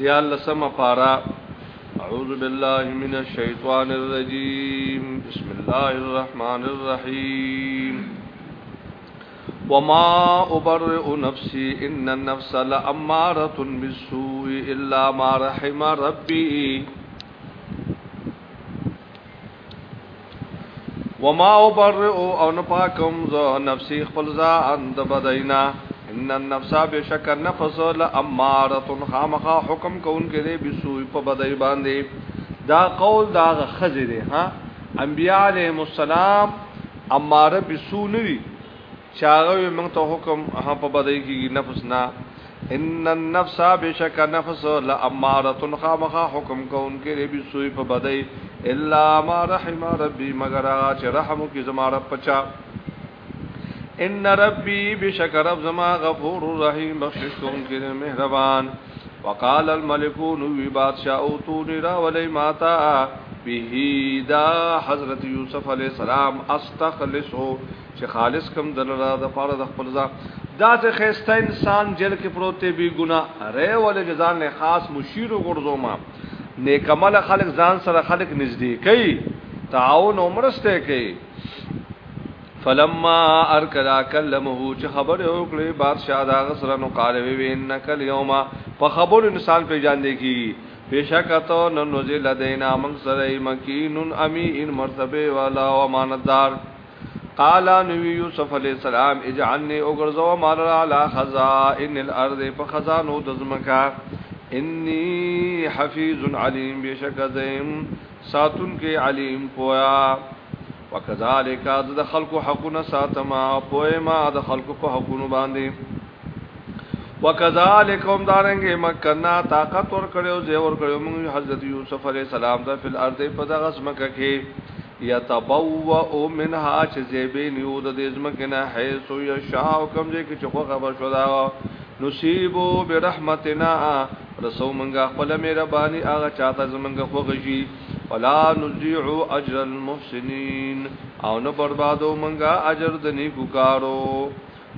دیال لسم پارا اعوذ باللہ من الشیطان الرجیم بسم اللہ الرحمن الرحیم وما ابرئ نفسی ان النفس لامارۃ بالسوء الا ما رحم ربی وما ابرئ او نپاکم ذ نفسی خپل ځان د بدینا ان النفس بشک النفس لاماره خامخا حکم کون کې دی بسوی په بدای باندې دا قول دا خزه دی ها انبیاء علیهم السلام اماره بسو نوی چاغه موږ ته حکم ها په بدای کې نفس نه ان النفس بشک النفس لاماره خامخا حکم کون کې دی بسوی په بدای الا ما رحم ربي مگر چې رحم کی زما رب پچا ان ربي بشک رب زما غفور رحیم بخشش کون کې مهربان وقال الملك نو بادشاہ او تو را ولی ماتا به دا حضرت یوسف علی السلام استخلصو چې خالص کم دلرا د پاره د خپل ځا دا څه خسته انسان جیل کې پروت دی ګناه اره ول جزان نه خاص مشیر ګرځو ما نیکمل خلق ځان سره خلق نږدې کوي تعاون عمرسته کوي فلما ارکدا کلمه چې خبر یو کړی بادشاہ دا غسر نو قال وی انک اليوم په خبر انسان په جان دی کی بشکتو نن نزل لدینا من سره مکینن امین مرتبه والا و امانتدار قال نبی یوسف علیہ السلام اجعلنی اگرزو مال علی خزائن الارض په خزانو د زمکا انی حفیظ علیم بشکزم ساتون کې علیم پویا وکذالک د خلق حقونه ساتما پویما د خلق په حقونو باندې وکذالک هم دارنګ مکنا طاقت ور کړو زه ور کړو موږ حضرت یوسف علی السلام ته فل ارض په دغه سمکه کې یتبوؤ منها چې زیبین یو د دې سمکه نه حيث یشاء کوم دې کې چې خبر شو دا نصیبو برحمتنا رسو منګه خپل مهرباني هغه چاته زمنګه خوږي ولا نضيع اجر المحسنين او نه بربادو منګه اجر د نیکو کارو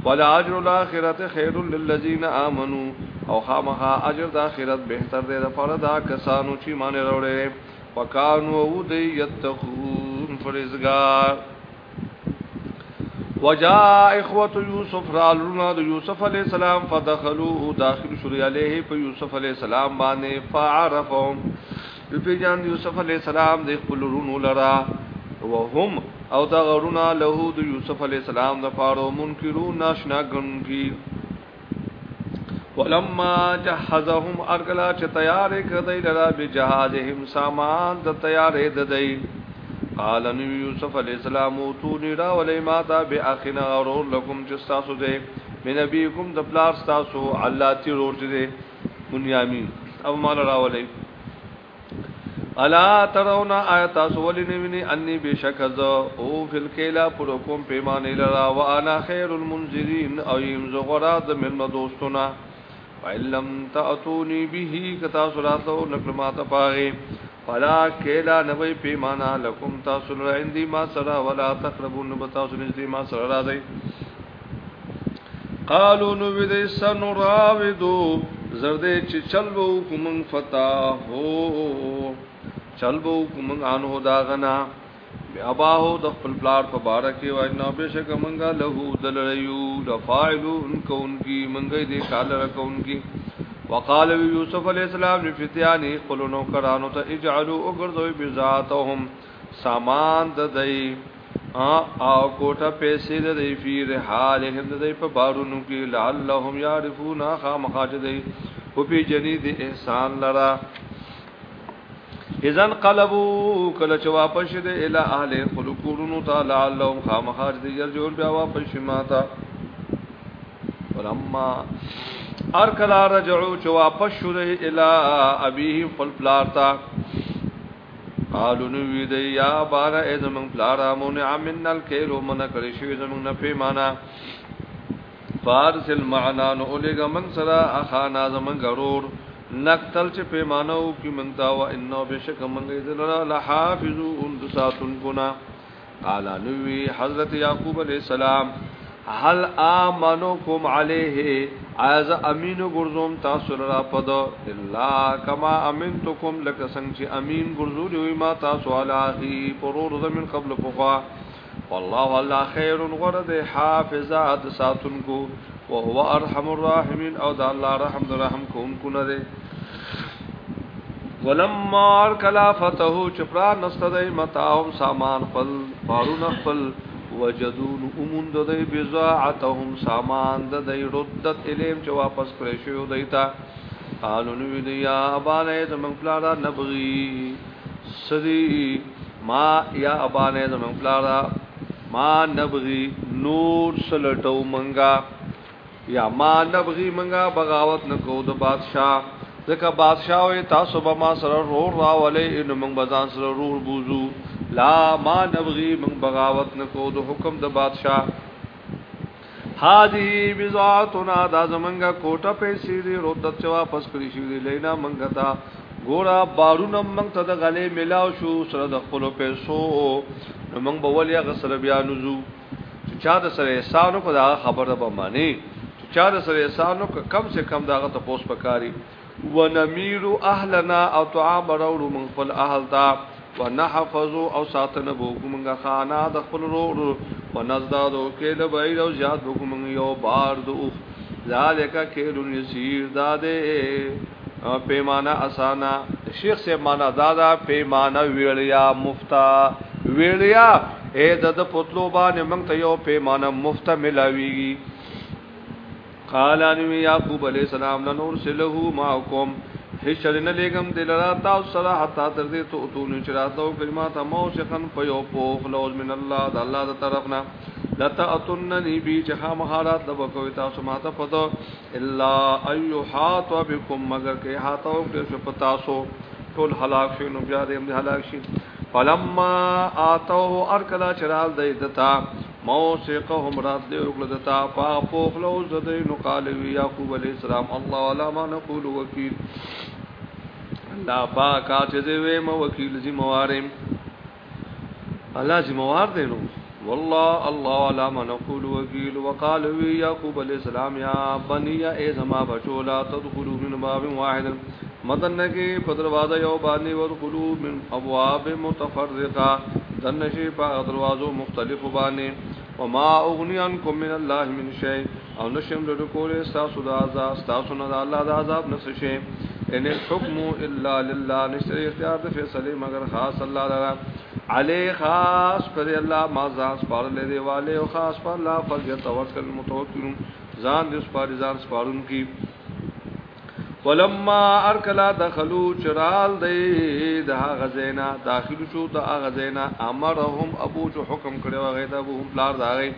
ولا اجر الاخرته خير للذين امنوا او خامخا اجر د اخرت بهتر دی د فردا کسانو چې مان وروړي وکانو او دی یتقون فرزگار وجاء اخوه يوسف رالونا د يوسف عليه السلام فدخلوا داخل شري عليه په يوسف عليه السلام باندې فعرفهم یو پیجان یوسف علی السلام د خپل رونو لرا وهم او دا غرونا له د یوسف علی السلام د پاره منکرون ناشنا ګنګي ولما جهزهم ارکلا چې تیار کړی لرا به جهازهم سامان د تیارې ددی قال نو یوسف علیہ السلام تو نرا ولی ما تا بی اخینا غرور لکم جستاسو دے من نبیکم د پلار ستاسو علاتی رور دے منیامین او مال راولی الا ترون آیات سولی نوینی انی بشک ز او فل کیلا پر کوم پیمانه لرا وانا خیر المنذرین او یم زغرا د مل دوستنا علم تاتونی به کتا سراتو نکلمات پاغه فلا کیلا نوی پیمانا لکم تاسو لرندی ما سرا ولا تقربون بتاسو نزدی ما سرا راځي قالو نو بده سنراودو زرد چې چلو کوم فتاهو چل بو کومنګ انو دا غنا اباهو د خپل پلار په بارک کې واینا به شک منګه له دل ریو د فاعلو ان کو ان کی منګې دې کال رکو ان کی وقال یوسف علیہ السلام لفتیان خپلونو کرانو ته اجعلوا اگرذو بذاتهم سامان د دې ا او کوټه پیسې د دې فیر حال هند دې په بارونو کې لعلهم یعرفون خامخاج دې او پی جنید احسان لرا اذن قلبو کله چې واپس دې اله اهل خلقورونو تعالی اللهم خامخار دې جوړ بیا واپس ماتا ولما ار کلا رجعو چې واپس شو دې اله ابيه فلفلارتا قالو نو وی دې یا بار اې زمون فلارا مون عمنل کېلو من کړی شو زمون نه پیمانا فارسل معنا نو اولګه من سرا اخا نازمن غرور نقتل چې پیمانه او کی منتا وا انه بشک منګې دلرا لحافظون دساتن گنا قال نوی حضرت یعقوب علیہ السلام هل امنکم علیه از امین ګرزوم تاسو را پد الا کما امنتکم لک څنګه چې امین ګرزول وي ما تاسو علیه پرور زمين قبل فقا والله الله خير غرد حافظات ساتونکو او هو ارحم الراحمین او د الله رحم در رحم کوونکو نه دي ولما ارکلا فتحو چپرا نستدای متاهم سامان خپل فارون خپل وجدون امون د دې بضاعتهم سامان د دې ردت الیم چې واپس کړی شو دیتا قالو نو دیا ابانه زمون پلاړه نبغي سدي ما یا ابانه زمون پلاړه ما نبغي نور سلټو منګا یا ما نبغي منګا بغاوت نکو د بادشاہ ځکه بادشاہ وي تاسو به ما سره روح راولې نو موږ بزان سره روح بوزو لا ما نبغي موږ بغاوت نکو د حکم د بادشاہ هذه بضاعتنا دا زمنګا کوټه پیسې دې رودت واپس کړی شي لینا منګتا ګورا بارون موږ ته د غلې ملاو شو سره د خپل پیسو نو موږ به ولیا غسر بیا نوزو چې چا د سره احسانو کو دا خبره به معنی چې چا د سره احسانو کو کم سے کم داغه ته پوس پکاري ونمیر اهلنا او طعام راوړو موږ خپل اهل ته ونحفظ او ساتنه بو موږ خانه د خپل رو ونزدادو کې د بیر او زیاد بو موږ یو بار دوه ذالک کېلو نسیر داده پیمانه اسانه شیخ سے معنا دادا پیمانه ویلیا مفتا ویلیا اے د پتلو باندې موږ ته یو پیمانه مفتا ملاویږي قال ان یعقوب علیہ السلام نور سلهو ماکم هیڅ نه لګم دلرا تاسو سره حتا تر دې ته اتون چراتو کلمات مو شخن په یو پوخ لوز من الله د الله د طرفنا لتاتنني بي جها مهارات د بکوي تاسو ماته پدو الا ايو حات وبكم مگر کې حاتو کې شو پتا سو ټول هلاک شي نو بیا دې هلاک شي فلما اتوه ارکلا چرال دیدتا موسیقهم رات دی رکل دتا پا پوخلو زدی نقالوی یاقوب علیہ السلام اللہ علا ما نقول وکیل اللہ پاکا چزوی ما وکیل زی موارم اللہ زی موار دینو والله الله لا ما نقول وكيل وقال وي يعقوب عليه السلام يا بني اي زما بچو لا تدخلوا من باب واحد مدن کې په دروازه یو باندې ورغلو من ابواب متفرقه دنشي په دروازو مختلف باندې وما اغني عنكم من الله من شيء او نشم لرو کوله تاسو د عذاب تاسو نه د الله د عذاب نس شي ان الحكم الا لله نشته اختیار د فیصله مگر خاص الله تعالی علی خاص پر الله ما ځان سپار لري والے او خاص پر الله فرض توکل متوکل ځان دې سپار ځان سپارون کی ولما ارکلا دخلوا چرال دې د غزینا داخل شو د غزینا امرهم ابو جو حکم کړو غیدا ابو هم پلار داغه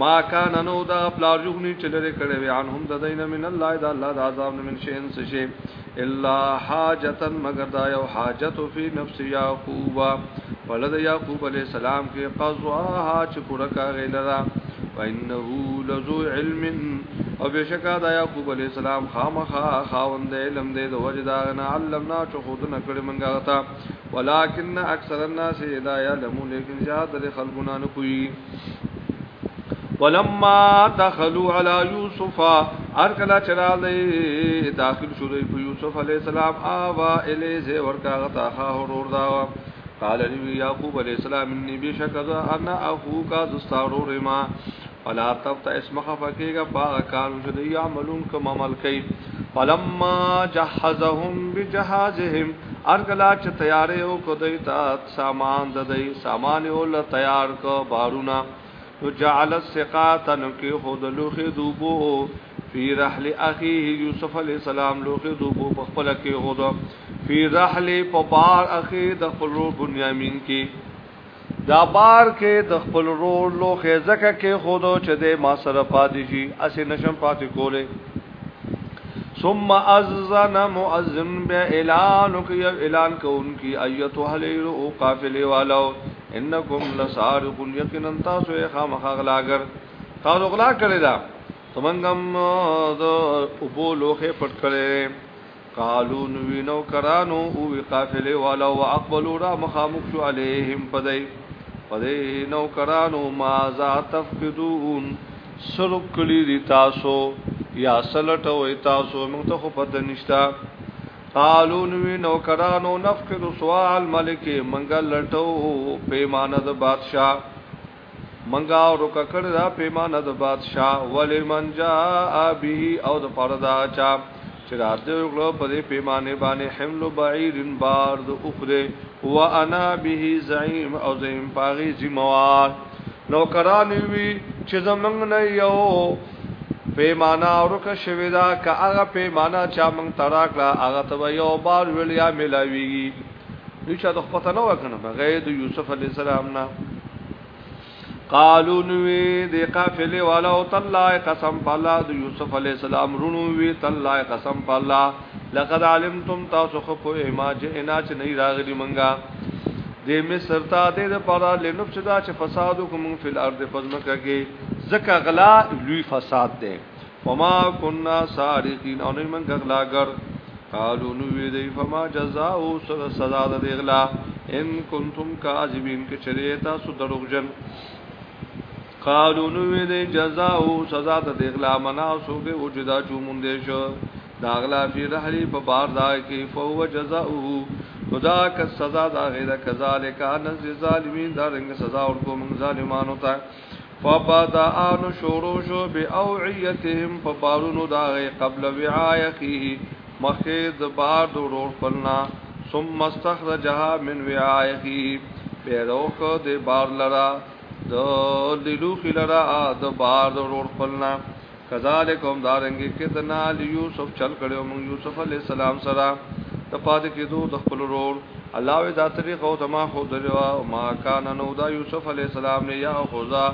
ما کان نو دا پلار جوغنی چلره کړو ان هم د دینه من الله د الله د عذاب من شین سشه الا حاجتا مگر دا یو حاجت فی نفس یعقوب ولد یعقوب علیہ السلام کې قزواها چې پورا کاغی لرا وانه لذو علم او بشکا دا یعقوب علیہ السلام خامخا خاوند علم دې د وجدا نه علمنا چې خود نه کړی منګا تا ولکن اکثر الناس لا یعلمون لیکن زیاد خلقنا نه کوي ولما دخلوا على يوسف ار کلا چرالی داخل شو دی په یوسف علی السلام آوا الیزه ورکا غتا ها ورور دا قال نبی یعقوب علی السلام انی بشک ذا انا اخو کا زستارور ما ولا تفت اسمخ فکیگا با کار شو دی عملون کما عمل کئ فلما جهزهم بجهازهم ار کلا چ تیارې او کو دی تا سامان ددی سامان ول تیار کو بارونا نو جعل السقاطن کی خود لوخ دوبو فی رحل اخیه یوسف علی السلام لوخه دوبو په خپل کې غوډه فی رحل په بار اخی د خپل رو بنیامین کې دا بار کې د خپل رو لوخه زکه کې غوډه چې د ما سره پاتې شي اسې نشم پاتې کوله ثم اذن مؤذن باعلان کی اعلان کون کی ایتو هلیل او قافله والو انکم لسارقون یقینا تاسو یې خامخ غلاګر تاسو غلا کړی دا تو منګم د اوبو لوخه پټ کړي قالو نو کرانو او قافله والا واقبلوا را مخامخ شو عليهم پدای پدای نو کرانو ما ذا تفقدون سلوک کلی دی تاسو یا سلټ وې تاسو موږ ته خو پد نشتا قالو نو نو کرانو نفقد سوال ملک منګل لټو پیمانه د بادشاہ منګا او روکا کړه دا پیمانه د بادشاہ ولمن جاء به او د پردا چا چې راځي وګړو په دې پیمانه باندې حمل بعیر بار د اوخره و انا به زعیم او زعیم پاغي زموار نوکران وی چې زمنګ نه یو پیمانه ورک شوی دا که هغه پیمانه چا مونږ تراکړه هغه ته یو بار ویل یا ملاویږي نو چې د خپل نه وکنه بغیر د یوسف علی السلام نه قالو نوی دی قافلی والا او تالله قسم پالله د یوسف علی السلام رونو وی تالله قسم پالله لقد علمتم تاسو خو په ایماج انا چې نه راغلی منګه د مصر ته د پاره لنوب شدا چې فساد کوم فل ارض فزمکه کې زکه غلا لوی فساد دی وما كنا سارقین او نه منګه غلاګر قالو نوی دی فما جزاء سزا د غلا ان کنتم کاذبین کې چریتا سو دروغجن قالو نو دې جزاء سزا ته دغلا منا سو به وجدا چومون دې شو داغلا فی رحلی په بار دا کې فو جزاء خدا کا سزا دا غیر کذالک ان ظالمین دا رنگ سزا ورکو من ظالمانو ته فبدا ان شورو شو باوعیتهم فبارونو دا غی قبل وعایه مخید بار دورور پلنا ثم استخرجها من وعایه پیروخ دے بار لرا د لیلو خلرا د بار د روړ خپلنا کذالکم دارنګي کتنا یوسف چل کړو مون یوسف علی السلام سره د پات کېدو د خپل روړ الله وی دا طریق او تما خو دروا ما کان نو دا یوسف علی السلام نه یا خدا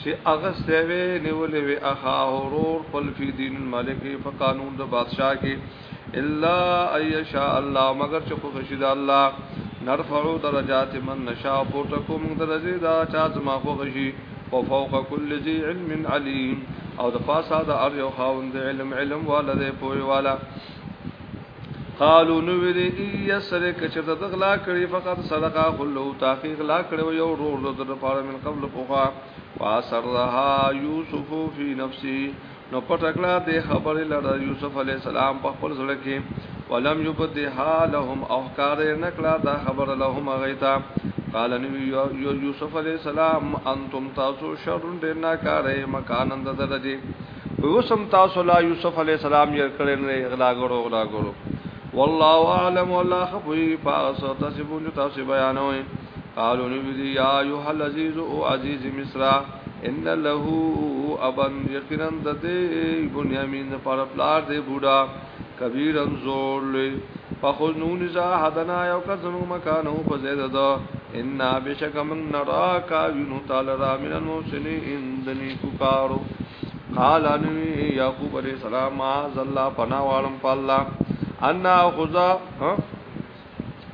چې هغه سیوی نیولې وی اخا روړ خپل فی دین ملک په قانون د بادشاہ کې الا ایشا الله مگر چې خو خشید الله نرفعو درجات من نشاء پورتکو من درجه دا چا زما خو غشي او فوق كل ذي علم عليم او د پاسا د ار یو خاوند علم علم والده پوي والا قالو نو دې یسره کچته دغلا کړی فقط صدقه خلو تحقیق لا کړو یو رور د لپاره من قبل پوغا واسرها یوسف فی نفسی نو پټکلا دې خبره لړ یوسف علی السلام په خپل ځړ کې ولم یبدها لهم احکار نکلا دا خبر لهم غیتا قال نبی یوسف علیہ السلام انتم تاسو شر دیر ناکاره مکانند درجی وسم تاسو لا یوسف علیہ السلام یې کړی نه اغلا ګورو اغلا ګورو والله اعلم والله خفي پاس تاسبون تاسو بیانوي قالوا نبی یا ایها العزیز او عزیز مصر ان له ابن یقینا د دې بنیامین پر پلار دې بوډا کبیرن زور لی فخذ نون زا حدنا یو کس زمو مکانو په زید دا ان بشکم نرا کا وینو تعالی را من المحسن اندنی کو کارو قال ان یعقوب علیہ السلام ما زلا پنا والم پالا ان خدا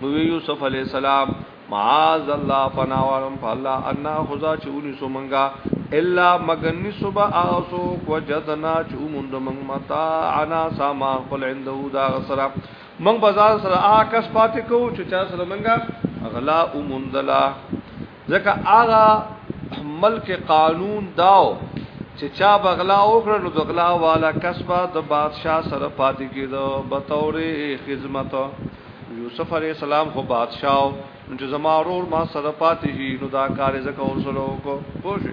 وی یوسف علیہ السلام معاذ الله پناوالم فالله ان خدا چونی سو منگا الا مگنی صبح آسو وجدنا چومون د منگ متا انا ساما قل عنده دا غسر منگ بازار سره آکس پاتې کو چې چا سره منګا غلا اومندلا ځکه آغا ملک قانون داو چې چا بغلا وکړ نو بغلا والا کسبه د بادشاه سره پاتې کیدو بتورې خدمت یوسف علی السلام خو بادشاہ چې زما ورور ما سره پاتې شي نو دا کار زکه ورسلو کو پوه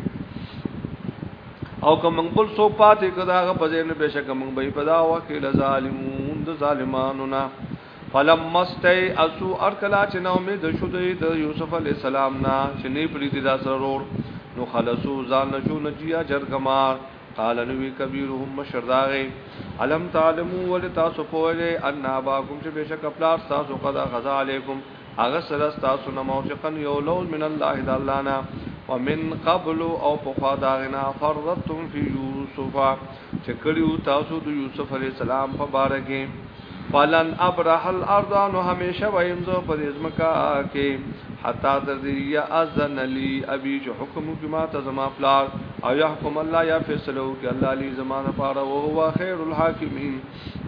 او کوم بل سو پاتې کداغه په ځین بهشکه موږ به پدا وکیل ظالمون د ظالمانو نه فلم مستی اسو ارکلا چې نو امید شو د یوسف علی السلام نه چې نه پریدي دا سرور نو خلصو ځان نشو نجیا جرګمار قال نوی کبیرهم مشرداغی علم تعلمو ولی تاسو پولی ان آباکم چه بیشک اپلار تاسو قدا غزا علیکم اغسر استاسو نموشقن یولوز من الله دالانا ومن قبل او پخوا داغنا فرضتم فی یوسف چکلیو تاسو دو یوسف علیہ السلام پبارکی فلن ابرح الارض نو همیشه وایم زه په دې ځمکا کې حتا تر دې یا اذن لي ابي جو حکم جما ته زما پلار او يحكم الله يا فیصلو کې الله لي زمانه پاره او هو خير الحاکمين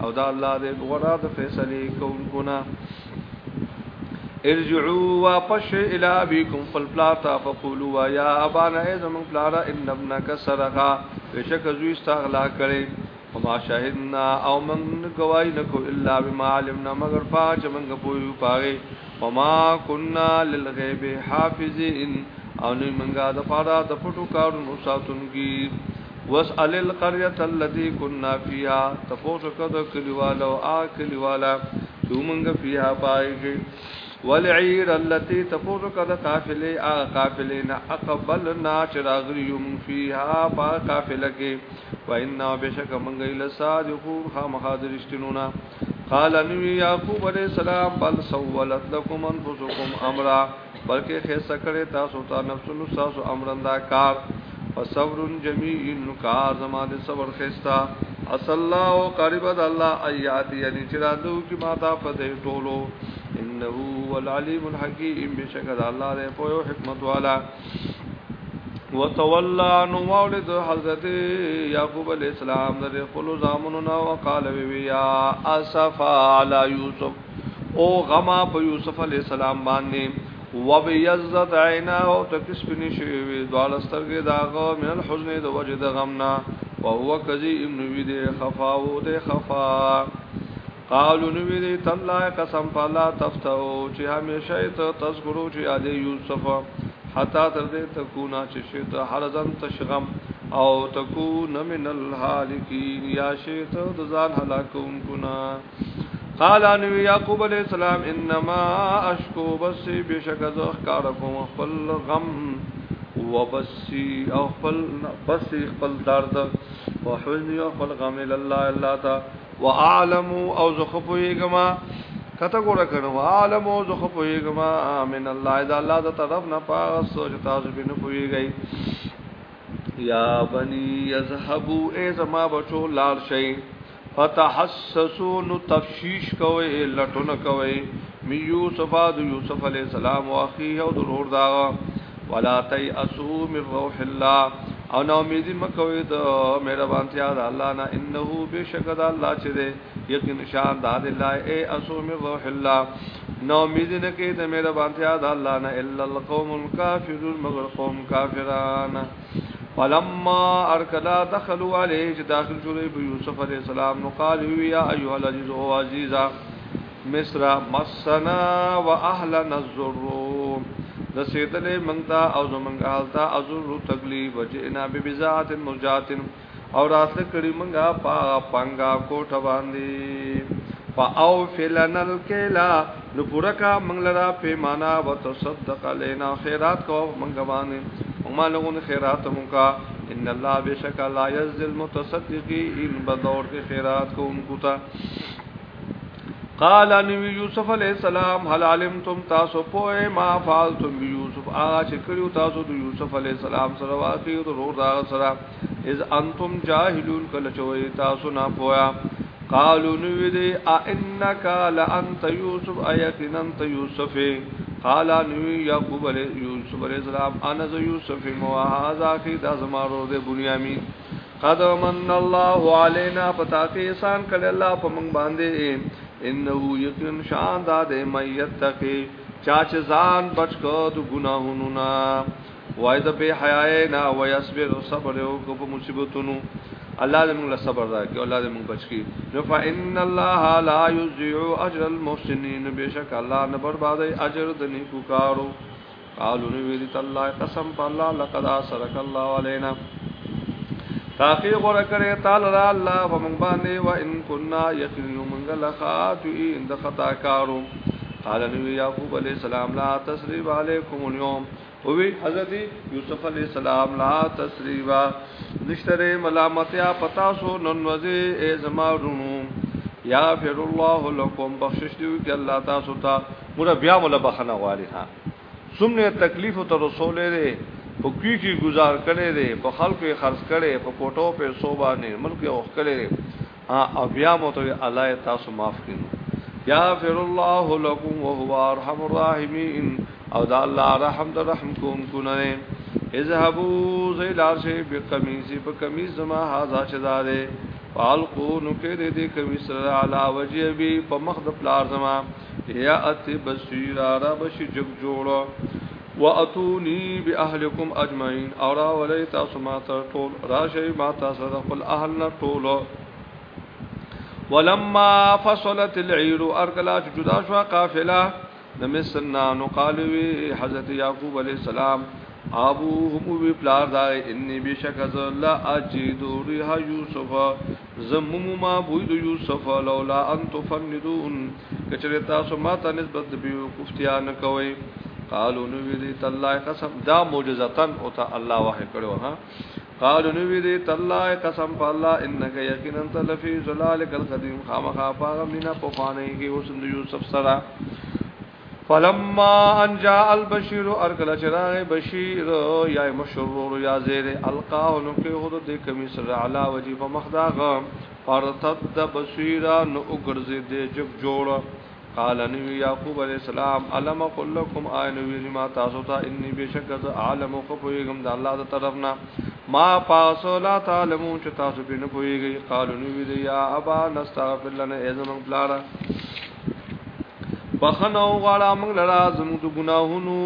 او دا الله دې غورا د فیصلې کوونکو نه ارجعوا واپس الى ابيكم فالبلاطا فقولوا يا ابانا اذا من بلارا ان ابنك سرقا بشك زوي استغلا کړي وما شهدنا او من گواہی نکو الا بما علمنا مگر پاچ من گپویو پاغي وما كنا للغيب حافظين او نو منګه د پاره د پټو کارونو ساتونګي واسال القريه التي كنا فيها تفوسو کده کلیوالو آ کلیوالا دومنګ فيها پایږي والعير التي تفوزك القافله آ قافلنا اقبلنا چراغريم فيها با قافله کې وإنا بشك من غيل صادقو خامخادرشتنونا قال نبي يعقوب عليه السلام بل سولت لكم انفسكم امرا بلکې خیسه کړې تاسو ته نفسونو تاسو امرندا کار فصبر جميل کار زما دې صبر خيستا اصل الله قريب الله ايات يعني چې راتو کې ما تا فدې ټولو انه هو العلیم الحکیم بشکد الله دې په حکمت والا وتولى نو مولد حضرت یعقوب علیہ السلام در خپل زامنونا وقال وی یا اسف علی یوسف او غما په یوسف علیہ السلام باندې وبیزت عینا او تکس پنی شوی وی دوال سترګې داغه من الحزن د وجد غمنا وهو کذی ابن وی د خفاو د خفا قالو نو ویلې تالله قسم پالا تفتو چې همیشه ته تذکرو چې یادې یوسف حتا تر دې تکونا چې شیت حرزن تشغم او تکون من الهالکین یا شیت د ځان هلاکون کنا قال ان یعقوب علیہ السلام انما اشکو بس بشک زخ کار کوم خپل غم وبس او خپل بس خپل درد وحزن یو خلق عمل الله الله تا وعلم او زخپوی گما کته ګور کنه وعلم او زخپوی گما من الله اذا الله ذا طرف نه پاس چې تاسو به نه پوی گئی یا بنی یذهبوا ای زما بچو لال شئ فتحسسوا نو تفشیش کوي لټون کوي می یوسف اد یوسف علی السلام واخی او ضرور دا ولا تیاسو من روح الله او نو امیدی مکوی د مهربان تیا د الله نه انه بشک د الله چې دې یقین شان د الله اے اسوم روح الله نو امیدی نه کې د مهربان تیا د الله نه الا القوم الكافرون مگر قوم کافران فلما ارکلا دخلوا علیه چې داخل شوې په یوسف علی السلام نو قال یا ایها العزیز او عزیزا مصر مسنا واهلنا الذرو رسیدلې منتا او زمنګ حالتا ازرو تکلیف وجنا به بذات مجات او راست کړي منګه پا پنګا کوټه باندې پا او فلنل کلا نو پرکا منګلرا پیمانا وت صدق لینا خیرات کو منګ باندې مالون خیرات مونکا ان الله بشک لا یذل متصدقین بدور کې خیرات کو انکو تا قال ان یوسف علیہ السلام هل علمتم تاسو پوه ما فعلتم یوسف هغه چې کړیو تاسو د یوسف علیہ السلام سره واقع ضرور دا سره اذ انتم جاهلون کله چوي تاسو نه پویا قالو نو دې ا انک لانت یوسف ایقن انت یوسف قال ان یعقوب علیہ یوسف علیہ السلام انا ذ یوسف مو هاذا کی د زمارو د بنیامین قد من الله علینا پتا کې احسان کړي الله په موږ باندې انه یقین شان دا د میت تقي چاچ ځان بچو د ګناهونو نا وای د به حیا نه و یصبر صبر او کو په مصیبتونو الله دې موږ له صبر راکړي الله دې موږ بچ کړي رفع ان الله لا یضيع اجر المحسنین بشک الله نه بربادي اجر د نیکو کارو قالو نو ویل تعالی قسم په الله لقد اثرك الله علينا تاخی غره کړي تعالی را الله ومن باندې و ان كنا يقين من لخات ان خطا کارو قال نبی یعقوب علیہ السلام لا تسریب علیکم اليوم او حضرت یوسف علیہ السلام لا تسریبا نشتر ملامت یا پتا سو نن وزی اے زمارونو یا فر الله لكم بخشش دیو کہ اللہ تاسو تا مر بیا مل بخنا غالي ها سمنے تکلیف تو رسول دے په کوي کې گزار کړي دي په خلکو یې خرج کړي په کوټو په صوبا نه ملک یې وخ کړي ها بیا مو ته الله تاسو معاف کړي یغفر الله لكم وهو ارحم الراحمین او دا الله رحم در رحم کوم کو نه اذهبوا زیلار شي بقمیص په قمیص ما هاذا شداره فالقو نو کې دې دې کمیص علا وجه بي په مخ د پلار زما یا ات بصیر را بش جگ جوړو واتونی باهلکم اجمعین اورا ولی تاسو ما تر ټول راشي ما تاسو د خپل اهل نه ټول ولما فصلت العير ارکلا جدا شو قافله نمسنا نقالوی حضرت یعقوب علیہ السلام ابو هم وی پلار دا انی بشک از لا اجید ریح یوسف زمم ما بوید یوسف لولا ان تفندون کچره تاسو ما ته نسبت بیو کوفتیا نه کوي قالو نو وی دی تالله قسم دا معجزتن او ته الله وه کړو ها قالو نو وی دی تالله قسم په الله انک یقینا تلفی ذلالک القدیم خامخا پاغه مینا په فانی کې اوس د یوسف سره فلما ان جاء البشير ارکل چراغ بشیر یا مشرور یا زیر القا انکی خود د کمیسر علا وجی فمخداغ فرتد بصیرا نو ګرځې دې جب جوړ قال نو یعقوب علیہ السلام علم اقول لكم اين ویلی ما تاسو ته انی بشک از عالم خو پویګم د الله تعالی طرف نه ما پاسو لا تعلمو چې تاسو به نه پویګی قالو نو ویلی یا ابا نستغفر لنا اذن بلارا بخنو غواړه موږ لرا زموږ د ګناهونو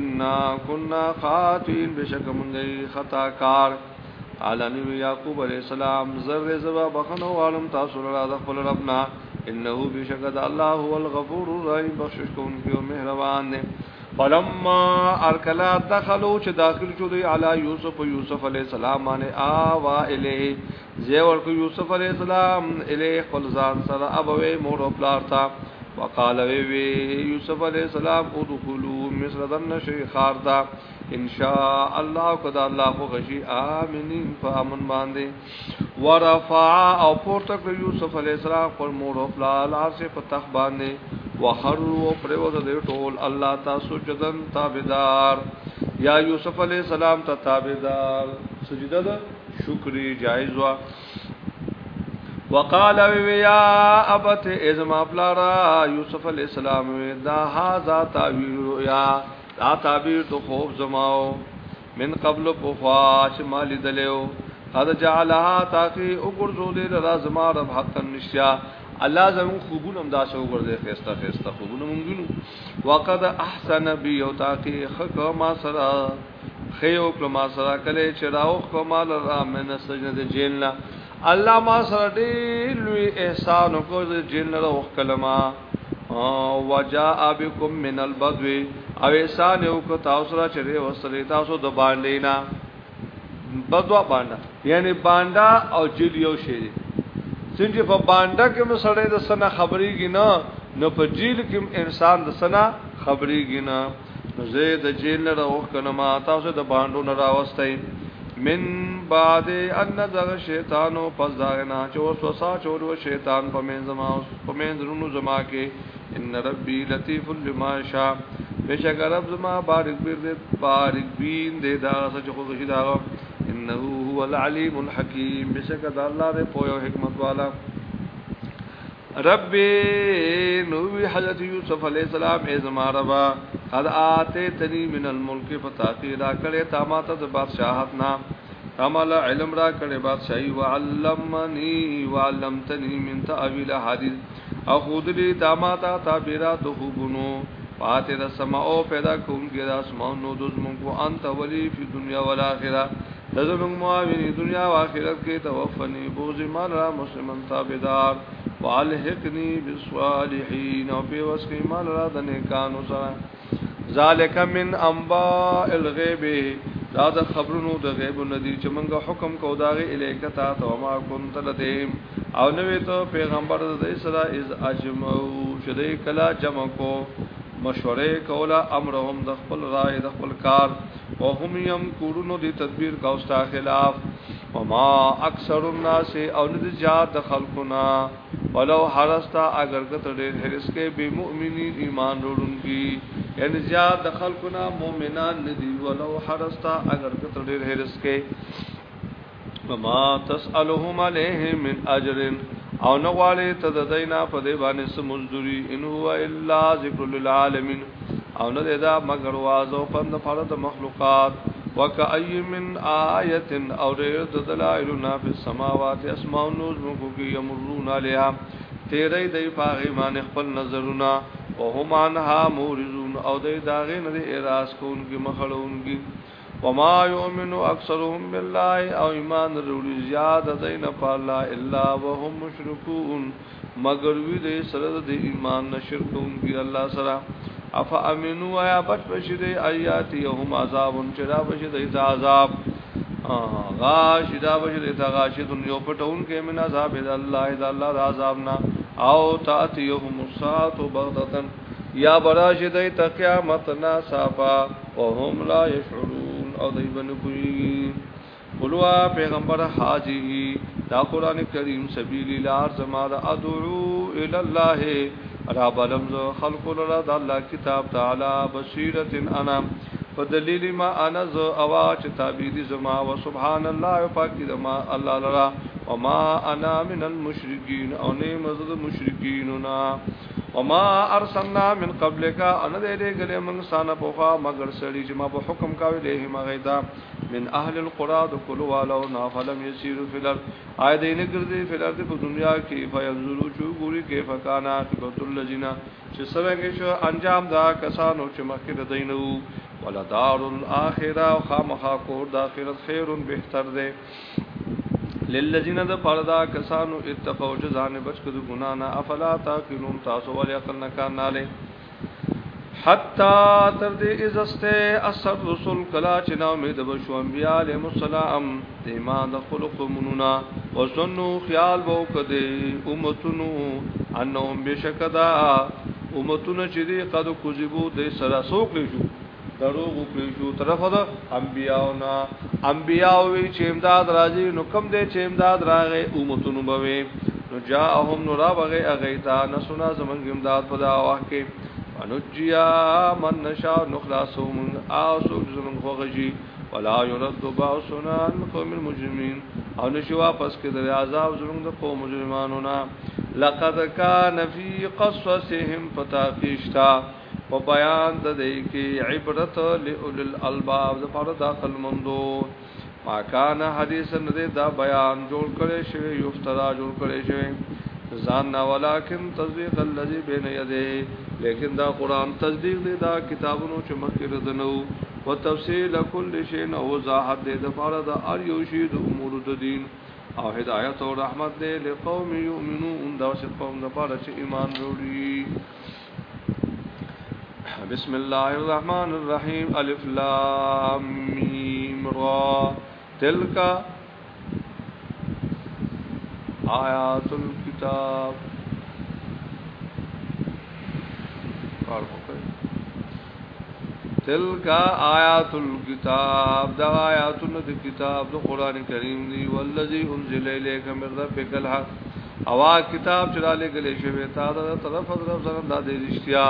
ان كنا خاطئين بشک موږ خطا کار علن یعقوب علیہ السلام زر زبا بخنو عالم تاسو لرا د خپل ربنا انه بشکد الله هو الغفور الرحیم بخشش کون کی او مهربان دی فلما ارکلا دخلوا چه داخل شو دی علی یوسف و یوسف علیہ السلام ان آوا الیه زیور کو یوسف علیہ السلام الیه قل زان سر ابوی مور پلار تا وقال وی یوسف علیہ السلام ادخلوا مصر دن شیخار خاردا ان شاء الله کدا الله خو غشي امين فامن باندې ورفع او پورته کړ يوسف عليه السلام پر مور او فلال ارسه په تخ باندې وحر او پر و د ټول الله تاسو جدن تابعدار یا یوسف علیہ السلام ته تابعدار سجده ده شکرې جایز وا وقال ويا ابت اذ ما فلارا يوسف عليه السلام دا هاذا تعبير يا دا تعبیر تو خوب زماو من قبل پوخوا چې مالی دلیو قد جعلها تاکي وګرځول لرا زما رب حقا نشیا الله زمو خوبونه امدا شو ګرځي خيستا خيستا خوبونه مونږونو وقد احسن بي او تاکي حق ما سرا خيو کلو ما سرا کله چې راو کو مال را من سجن جنلا الله ما سره دې لوی احسان کو جنلا وکلمه وجاء بكم من البدو او احسان یو کو تاسو را چره وسره تاسو د باندې نا بدوا باندې یعنی باندې او جلیو شی څنګه په باندې کې مسړې د سنا خبرې کینا نو په جیل کې انسان د سنا خبرې کینا نو زه د جیل نه راوخ کنه ما تاسو د باندو نه راوستئ من بعد ان زغ شیطانو پس داغنا چو وسوسا چولو شیطان پمین زما پمین رونو زما کې ان ربی لطیف لما شاء بشک رب زما بارک بیر دې بارک بین دې دا سچ خو شي دا انه هو العلیم الحکیم بشک د الله دې پویو حکمت والا رب نووی حضرت یوسف علیہ السلام اے زما ربا قد آتے تنی من الملک فتاقی را کرے تاماتا دا بادشاہت نام تامالا علم را کرے بادشاہی وعلمنی وعلمتنی من تاویل حدیث او خودلی تاماتا تابیرات خوبنو پاتے دا سماؤ پیدا کون کے دا سماؤنو دزمون کو انت ولی فی دنیا والآخرہ دزمون معاونی دنیا والآخرت کے توفنی بوزمان را مسلمان تابدار والحقنی بالصالحین او په وسکی مال را د نیکانو سره ذالک من انباء الغیب دا د خبرونو د غیب ندی چې منګه حکم کو داغه الیک تا تو ما كنت لدیم او نوې ته پیغمبر د دې سره از اجمو شدې کلا جمع کو مشورې کوله امرهم د خپل رائے د خپل کار او هم یم کورونو دی تدبیر کا استا خلاف وما اکثر الناس او ند زیاد خلقنا ولو حرستا اگر کتر حرس کې به مؤمنین ایمان وروړون کی یعنی زیاد خلقنا مؤمنان ندی ولو حرستا اگر کتر حرس کې وما تسالهم علیه من اجرن او نو غواړي ته د دینا په دی باندې سمزدوري ان هو الا ذکر للعالمین او نه دا مگر وازو پند فرد مخلوقات وکای من آیت او رد دلائل نا فی السماوات اسماء نور مکو کی یمرون علیها تیرې دی پاغي مان خپل نظرونه او هم انها مورزون او دې داغې نه اراس کوونکی مخړونکی وما يؤمن اكثرهم بالله او ایمان وروړي زیاد دین په الله الا وهم مشركون مگر وی دې سره د ایمان نشرتون کی الله سره افا امنو یا بچ بشد ایات یهم عذاب چرا بشد ایت عذاب غاش دا بشد ایت غاشدون یو پټون کې من عذاب الله اذا الله عذاب نا او تاتيهم الساعه بغتتن یا براشد ایت قیامت نا صافا وهم لا يشعرون او دوی باندې کوي قلوا پیغمبر حاجی دا قران کریم سبیل لار زما دا ادعو ال الله را بلم زو خلق لرا دا الله کتاب تعالی بصیرت انا فدلیل ما انا ز اوا چ تابیدی زما و سبحان الله پاک دی ما الله لرا وما انا من المشرکین او نه مزد مشرکین نا وما ارسلنا من قبلك ان دې غلې من سانه پوخا مگر سړي چې ما په حکم کاوي له ما غیدا من اهل القرى د کلو والو نا فلم يسيروا في الارض اي دې نه ګرځي په الارض په دنیا کې فينظروا شو ګوري کې فکانا عاقبت الذين چې څنګه شو انجام دا کسانو چې مخکې دینو ولا دار الاخره خامخا کور د اخرت خير بهتر ده للذین ذ پردا کسانو اتقوا جزان بچ کدو ګنا نه افلا تاقلون تاسو ولې عقل نه کار نه لې حتا تر دې ازسته اثر رسول کلا چې نا امید بشو انبیاء علیهم السلام ایمان د خلق منونا وسنو خیال وو کده امتونو انهم بشکدا امتونه چې دې قد کوجبو دې سره سوکلی شو دروغ کړی شو طرف دا انبیاونا انبیاوی چې امداد راځي نو کم دې چې امداد راغې امتونو بوي نو جاءهم نو را بغي اغیتا نسونا زمنګ امداد په دا وخت کې انجیا من نشا نخلاصو من آسو زمنګ خوږي ولا يرد باسنا قوم المجرمين او نشي واپس کې د عذاب زمنګ د قوم مجرمانو نه لقد كان في قصصهم فتاقشتا په بیان د دې کې عبرت لول الالباب د فرد عقل مندو پاکان حدیث نه دی دا بیان جوړ کړي شوی یفترا جوړ کړي شوی ځان نه ولکن تصدیق الذی بین یده لیکن دا قران تصدیق دی دا کتابونو چې مخکې ردنو وتفصیل کل شی نو وضاحت دی د فرد ار یوشید امور د دین او هدایت او رحمت دی لقوم یؤمنون دا چې قوم د پاره چې ایمان وروړي بسم الله الرحمن الرحیم الف لام میم را تلک آیات الكتاب تلک آیات الكتاب دا آیاتن د کتاب د قران کریم دی والذی انزل الیک من ربک الحق اوا کتاب چراله غلې شوې تا دا طرف طرف سره دا د رښتیا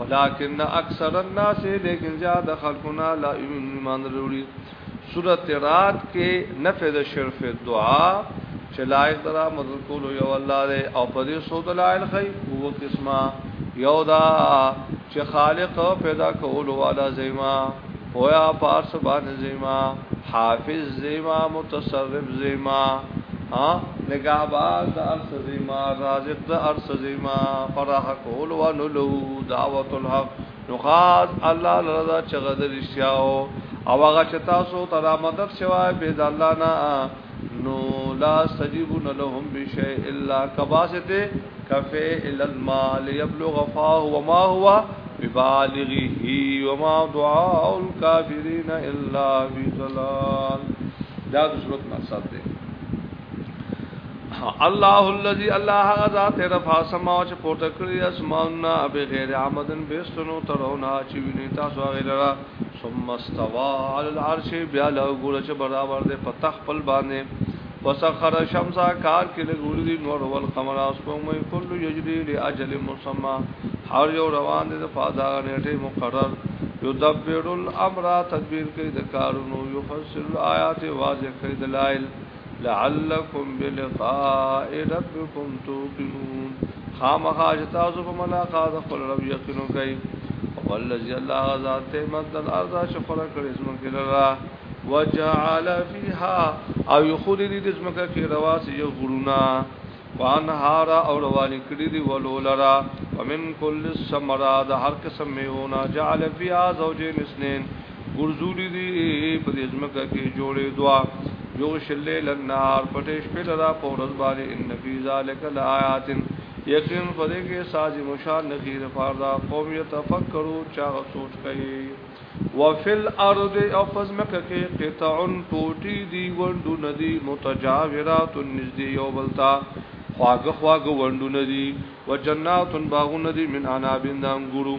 ولکن اکثر الناس لیکن زیاد خلقنا لا ایمان ضروري سوره رات کې نفذ شرف دعا چې لایق درا مدد کول یو الله دې او په دې سود لایل خې هو قسمه یو دا چې خالق او پیدا کول والا زیما هویا پارس باندې زیما حافظ زیما متصرف زیما ها نگاه باز د ارس زیما رازق د ارس زیما فرح کول و نلو دعوت الحق نخاز الله لرضا چغد رشتیاو او هغه چې تاسو ته را مدد شوای به د الله نه نو لا سجيب لهم بشيء الا كباسط كفي الى الماء ليبلغ فاه وما هو ببالغه وما دعاء الكافرين الا بضلال دا د صورت مقصد دی الله الذي الله ذات رفع سما چې پورته کړی اسماننا بغیر عمدن بيستنو ترونا چې ویني تاسو هغه لرا ثم استوى على العرش بیا له ګول چې برابر ده پتخ پل باندې وسخر الشمس کار کې له ګول دي نور ول قمر اسمه کل یجري لاجل مسمى هر یو روان دي فاضا نیټه مقرر یدبر الامر تدبیر کوي د کارونو یفصل آیات واضح کوي دلائل لعلکم بلقاء ربکم توقنون خامخا جتازو پا ملاقات خل رب یقینو کئی والذی اللہ غزات مدد الارضا شخورا کری اسمن کی لرا وجعل فیها او یخود دی دزمکا کی رواسی یو غرونا وانهارا او روانی کری دی ولولرا ومن کل سمرا دا هر قسم میونا جعل فیها زوجین اسنین گرزولی دی پا دزمکا کی جوڑی دعا یغش اللیل النهار پټیش په لرا پورز باندې ان فی ذلک لآیات یقین پدې کې ساز مشان نذیر فردا قوم یتفکروا چا سوچ کوي وفل ارض او فزمک کې قطع ټوټی دی وندو ندی متجاورات نزدې یو بلتا خواګه خواګه وندو ندی وجنات باغو ندی من انابین دانګورو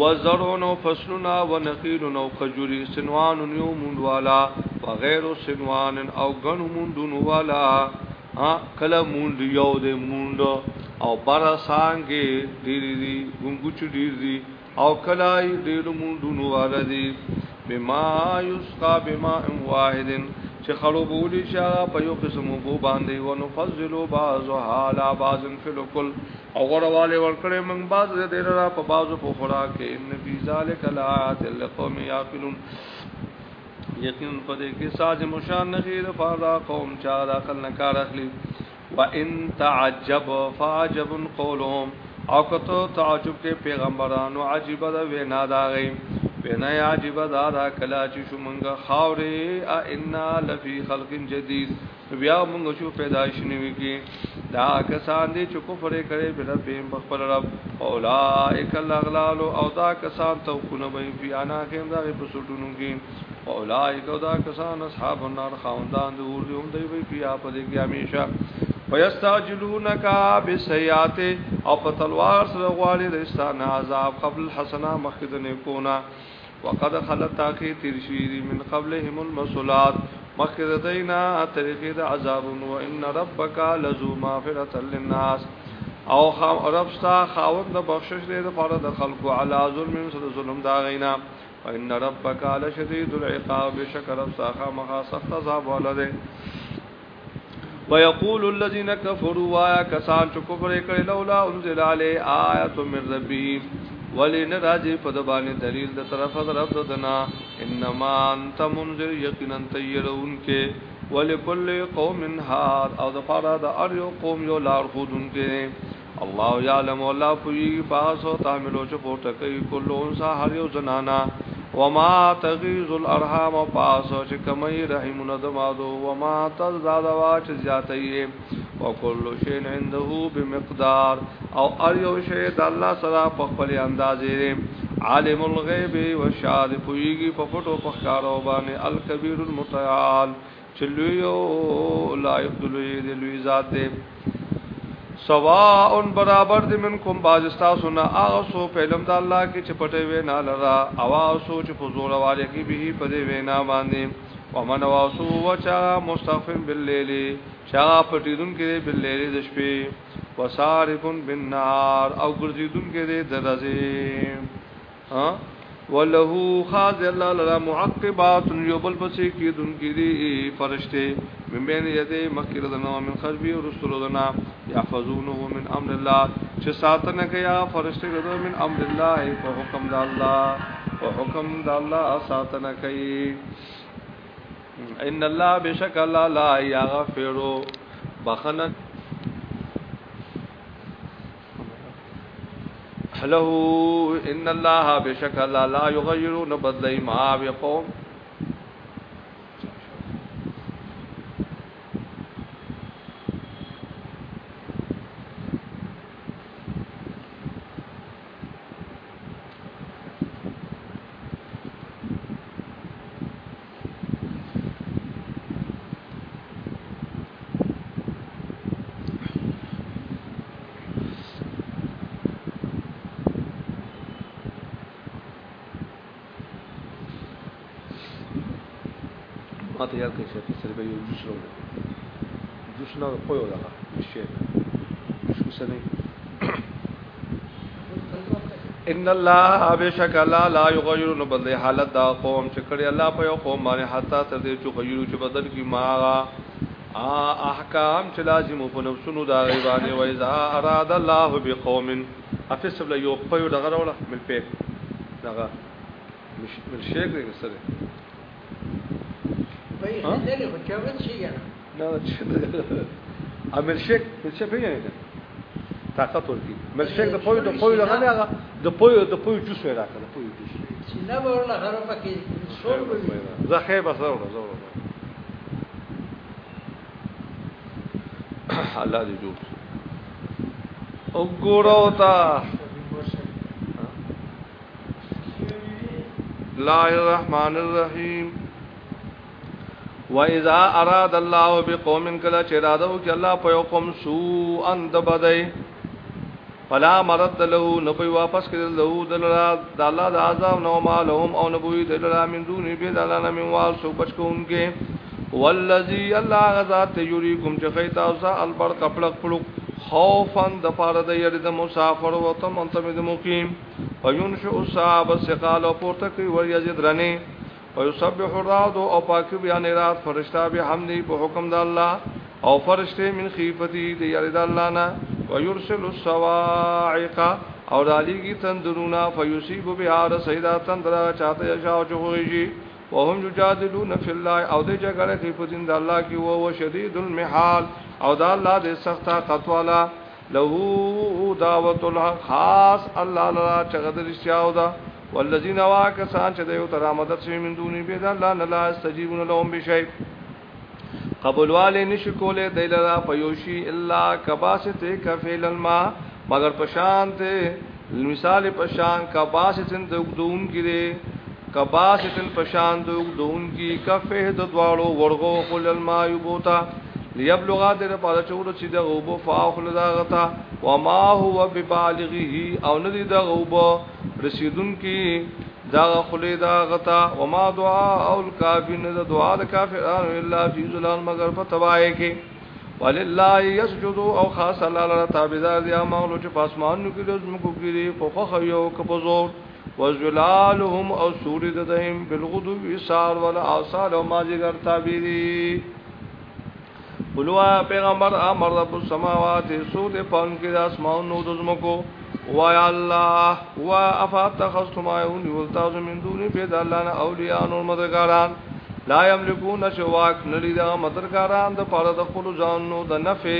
وزرون او فصلنا ونخیلون او خجوری سنوان یومون والا فغیر سنوان او غن موندون والا ها کله موند یو د موند او بار سانګي ډیری دی ګنګوچ ډیر دی او کلای ډیر موندون والا دی بما یسقا بما واحد چې خلوبولی شا په یو قسم وبو باندې و نفضلوا بعضها على بعض في الكل او غرواله ورکړې موږ بعض دې را په بعضو په خورا کې ان فی ذلک لآیات لقوم یعقلون یقین پدې کې ساج مشان نه د فاردا قوم چا داخل نه کار اخلي و ان تعجب فعجب قولهم او کته تعجب کې پیغمبرانو عجيبه ده وینا دا غي وینا یا عجیب دا دا کلا چې شو مونږه خاورې ا ان لفی خلق جدید بیا مونږ شو پیدایش نیوی کې دا کسان دي چې کفر کړي بل بیم بخبر رب اولائک الاغلال او دا کسان تو کنه به فی انا کې دا په سټونو کې اولائک دا کسان اصحاب النار خوندان دور دي هم دی په بیا په دې کې همیشه فیستعجلونک بسیئات او په تلوار سره غواړي د استانه عذاب قبل حسنا مخدنه کونا وقد خلت تاخي ترشير من قبلهم المسلات مخد دینا طریقې د عذاب و ان ربک لذو مغفرة للناس او خام رب ستا خاوند د بخشش دې لپاره د خلقو علا ظلم سره ظلم دا غینا و ان ربک لشدید العقاب شکر رب ستا خامخا سخت عذاب ولده ويقول الذين كفروا يا كسان چې کفر کړي لولا انزل عليه آیه من ربي ولن راجي په دبانه دلیل د طرف طرف دنا انما انت منذر یقینا تیرون کې ولکل قوم هاد او د پاره د ار یو قوم یو لار خودون کې الله يعلم الله پوي پاسو تعملو چې پورته کوي کلو انسان هر یو زنانا وما تغیز الارحام و پاسو چه کمی رحمون دمادو وما تزدادوا چه زیادهی و کلو شین عندهو بمقدار او اریو شید اللہ سرا پخپلی اندازی دی عالم الغیب و شاد پویگی پفتو پخکارو بانی الکبیر المتعال چلویو لائق دلوی دلوی ذات دی سواء برابر دی منکم باز استاسو نا آغا سو پیلم دا اللہ کی چپٹے وینا لرا اواسو چی پزور والے کی بھی پدے وینا باندی ومن اواسو وچا مستغفن باللیلی چا پٹیدون کے باللیلی دشپی وساربن بالنار او گردیدون کے درزیم ہاں وله خاز الله لله معقبات يوبل بسي کې دن کې دي فرشته من بين يدي مكر دنا من خربي ورسول دنا يحفظونه من امر الله چې ساتنه کوي يا فرشته دنا من امر الله په حکم د الله او حکم د الله ساتنه کوي ان الله بشك الله لا يغفر بخنه له ان الله بشكل لا يغير نبذ ما بقوم تیار کوي چې سره به یو جوش راوړي جوش نه پوي ولا شي شو سنه ان الله بشک الله لا یغیر نو بدل حالت دا قوم چې کړي الله په یو قوم باندې حتا تر دې چې غیر چې بدل کی ما احکام چې لازم په نفسونو دا غیبانه و اذا اراد الله بقوم افسب له یو په یو دغه ولا مل په دغه مش مل شیګ سره ا ملشک ملشک پیژنې ته طاقت ورکی ملشک د پویو د پویو هغه هغه د پویو د پویو جوس ولا کړ د پویو جوس چې نه ورله هغه پکې شور وي زه خې بس ورو ورو الله دې جوړ او ګورو تا الله الرحمن الرحیم واذا اراد الله بقوم کلا چرادو کې الله په یو قوم سو ان د بدای فلا مرد له نو په واپس کړي له دلرا د الله د عذاب نو مالهم او نو بوی دلرا من دون به دلانا من وال سو بچ کوونګه والذي الله غزات یریکم چې خیتا اوسا البر کپلق پلوک خوفا د پاره د یری د مسافر وطن انتم د مقیم وینشئ الصحابه ثقال او پورته کوي ور یزید رنه او يسبح الرعد او پاک بیان رات فرشتہ به حمدی په حکم د الله او فرشته من خیفتی دی یری د الله نه او يرسل الصواعق او دالیږي تندرونا فیصيب بها سیدا تندرا چاته یشاو چوغیږي وهم یجادلون فی الله او د جګړه کې په دین د الله کې وو شدید المحال او د الله د سخت طاقت والا له دعوت الحق خاص الله لا چغد رشاو ده والذین واکسان چې د یو تر امدد شي من دوني به دا الله نه لا استجیبون لهم بشی قبول والے نشکوله دیلرا پيوشي الا کباسته کفیل الماء مگر پشان ته مثال پشان کباستن دوم کړي کباستن پشان دوم کی کفه د دوالو ورغو خلل ما یبوتا لیبلغا دې لپاره چې ورته چې د غوبو فاخل دا غتا و ما هو ببالغه او ندی د غوبو رسیدون کې دا خلی دا غتا و ما دعا او الکافرین د دعا د کافرانو الا فی ظلال مگر په تبای کې ولله یسجد او خاص الله تعالی تابعدار دی مغلو چې پاسمانو کې لازم کو کېږي په خو خو یو کپزور وزلالهم او سوري ددهم بالغدو وسار ولا اصال او ماجر تابعی قلوا پیغمبر امر رب السماوات سود پان کې د اسمان نو د زمکو و یا الله و افتخذتم عيون يلتاز من دون بيد الله نه اولیاء نور مدرګاران لا یملکون شواک نلی دا مدرګاران د پاره د خپل ځان نو د نفع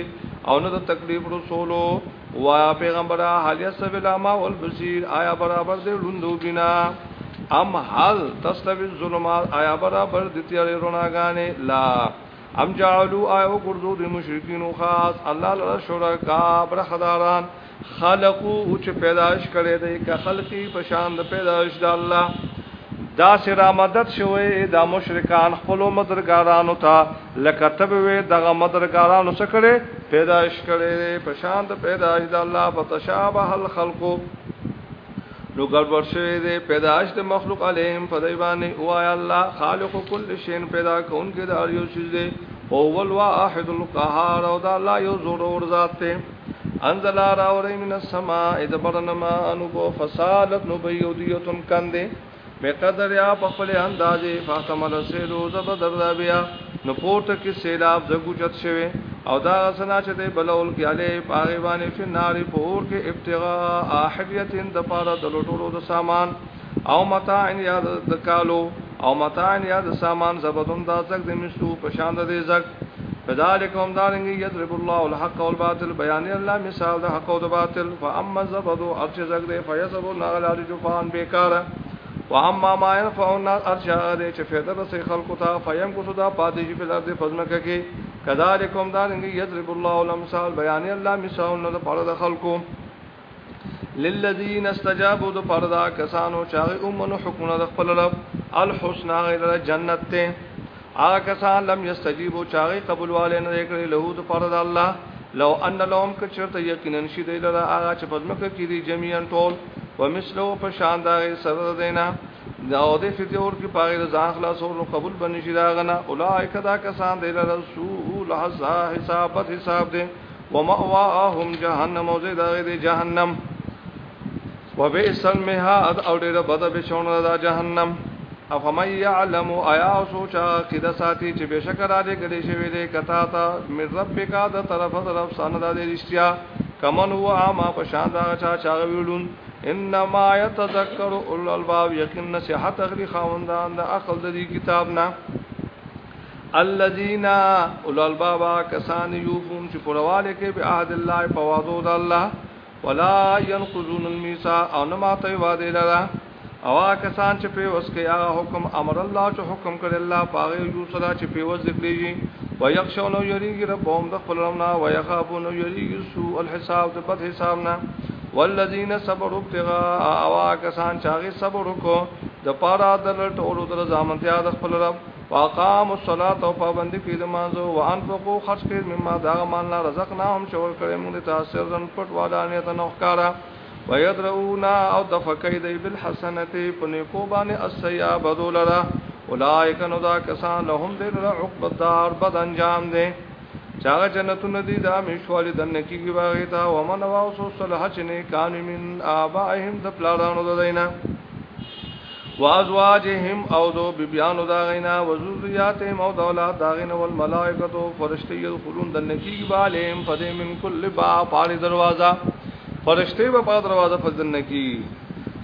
او نه د تکلیف رسولو و یا پیغمبر حالیه سبیل ما والبصیر آیا برابر دی لوندو بنا ام حال تستوی الظلمات آیا برابر دتیاری روناگانے لا ام جعلو آیو گردو دی مشرکینو خاص اللہ لرا شرکا برخداران خلقو اوچ پیدایش کرے دی که خلقی پشاند پیدایش دا اللہ دا سرا مدد شوی دا مشرکان خپلو مدرګارانو ته لکتب وی دغه مدرګارانو څخه کړي پیدائش کړي پشاند پیدائش د الله په تشابه الخلقو نو ګډوډ شوی دی پیدائش د مخلوق علیهم فدای باندې او یا الله خالق کل شی پیدا کون کې د یو شی دی او ول واحد القهار او دا الله یو زور ذات دی انزل را اور من السماء ادبرنما انو کو فسالت نو بیو دیتن کندې به قدر یا په خپل اندازې فاطمه له سه روزه بدر بیا نو پورته کې سیلاب زګوجت شوی او دا سنا چې د بلول کې علي پاغي باندې فناري پور کې ابتغاء احریتن د پاره د لټولو د سامان او متاع یاد د کالو او متاع یاد سامان زبدون دا زک د مشتو پشان د زک فذالکم دارنګ یضرب الله الحق والباطل بیان الله مثال د حق او د باطل فاما زبدو ارچ زک د فیسبو نغل الجفان بیکاره و اما ما ينفع الناس ارشا دې چې فایده رسې خلکو ته فیم کو صدا پاتې شي په لار دې پزمکه کې کذالکم دانګي یضرب الله الامثال بیان الله مثال نه پړه د خلکو للذین استجابوا د پردا کسانو چې امنو حکمونه د خپل رب الحسنا غیر جنت ته آ کسان لم یستجیبوا چې قبول والے نه کړی له د پردا الله لو ان لهم کچرت یقینا شي دی لره هغه چې پزمکه کې دي جميعا ټول ومثلو په شان دا سره دینا دا او دې فتور کې پاره د ځان خلاص او قبول بنی شي دا غنا اولائک دا کسان دی لره سوء لحظه حسابت حساب دی ومأواهم جهنم او زید غې جهنم وبئس المهاد او ډېر بد به شونه دا جهنم او فمن يعلم ايا سوچا کدا ساتي چې بشکر را دي کړي شوی دې کتا تا من ربک دا طرف طرف سن دا دې رښتیا کمن هو ما په شان دا چا چا ویلون انما يتذكر اول الباب یقین نصيحت اغلي خوندان د عقل د دې کتاب نه الذين اول الباب کسان یوفون چې پرواله کې به عهد الله په وعده د الله ولا ينقضون الميثاق او نه ماته وعده لره او کسان چې په اوس کې هغه حکم امر الله چې حکم کړی الله پاغه یو صدا چې په اوس ذکرېږي ويخشون یریږي ربهم د خپل رب نه ويخافون یریږي سوء الحساب د بد حساب نه والذین صبروا ابتغاء او کسان چې هغه صبر وکړو د پاره د لټولو د ځامنتیا د خپل رب واقام الصلاة او پابند کې د مانزو او انفقو خرج کې مما دا مال نه رزقناهم شور کړې موږ ته سرن پټ وادانې ته نوخ کارا ويدرؤنا او دفقید بالحسنات پنیکو باندې السیا بدولرا اولائک نو دا کسان لهم دل عقب الدار بد انجام دے چاغه جنتون دی دا مشوال دن کیږي باغی تا ومن واوسو صلح چنه کان من ابائهم د پلارانو د دینه وازواجهم او دو بیبیانو دا غینا وزوریاتهم او دولات دا غینا والملائکتو فرشتی یدخلون دن کیږي بالهم فدی من کل با پاری دروازه فرشتي به په دروازه فزن کی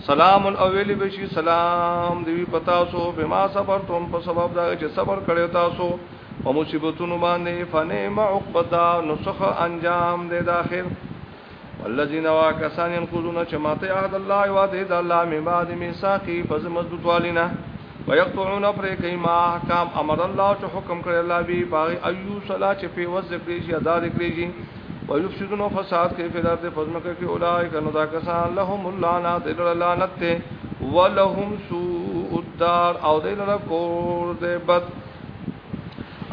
سلام الاولی بشی سلام دی پتا سو بما صبر تم په سبب دا چې صبر کړو تاسو او مصیبتونو باندې فنه ما عقبدا نسخ انجام دې داخل والذین واکسان ينقضون چماته عهد الله وعده الله می بعد می ساقی فز مضبوط والینا ويقطعون پر کیما احکام امر الله چې حکم کړی الله بي باغ ایو صلا چې په وذکر شي ادا ذکر شي ويفسدون فساد کوي په لار دې پزمکه کې اولایک نو دا کسان لهم اللعنات اللعنت ولهم سوء الدار او دې لره کور دې بد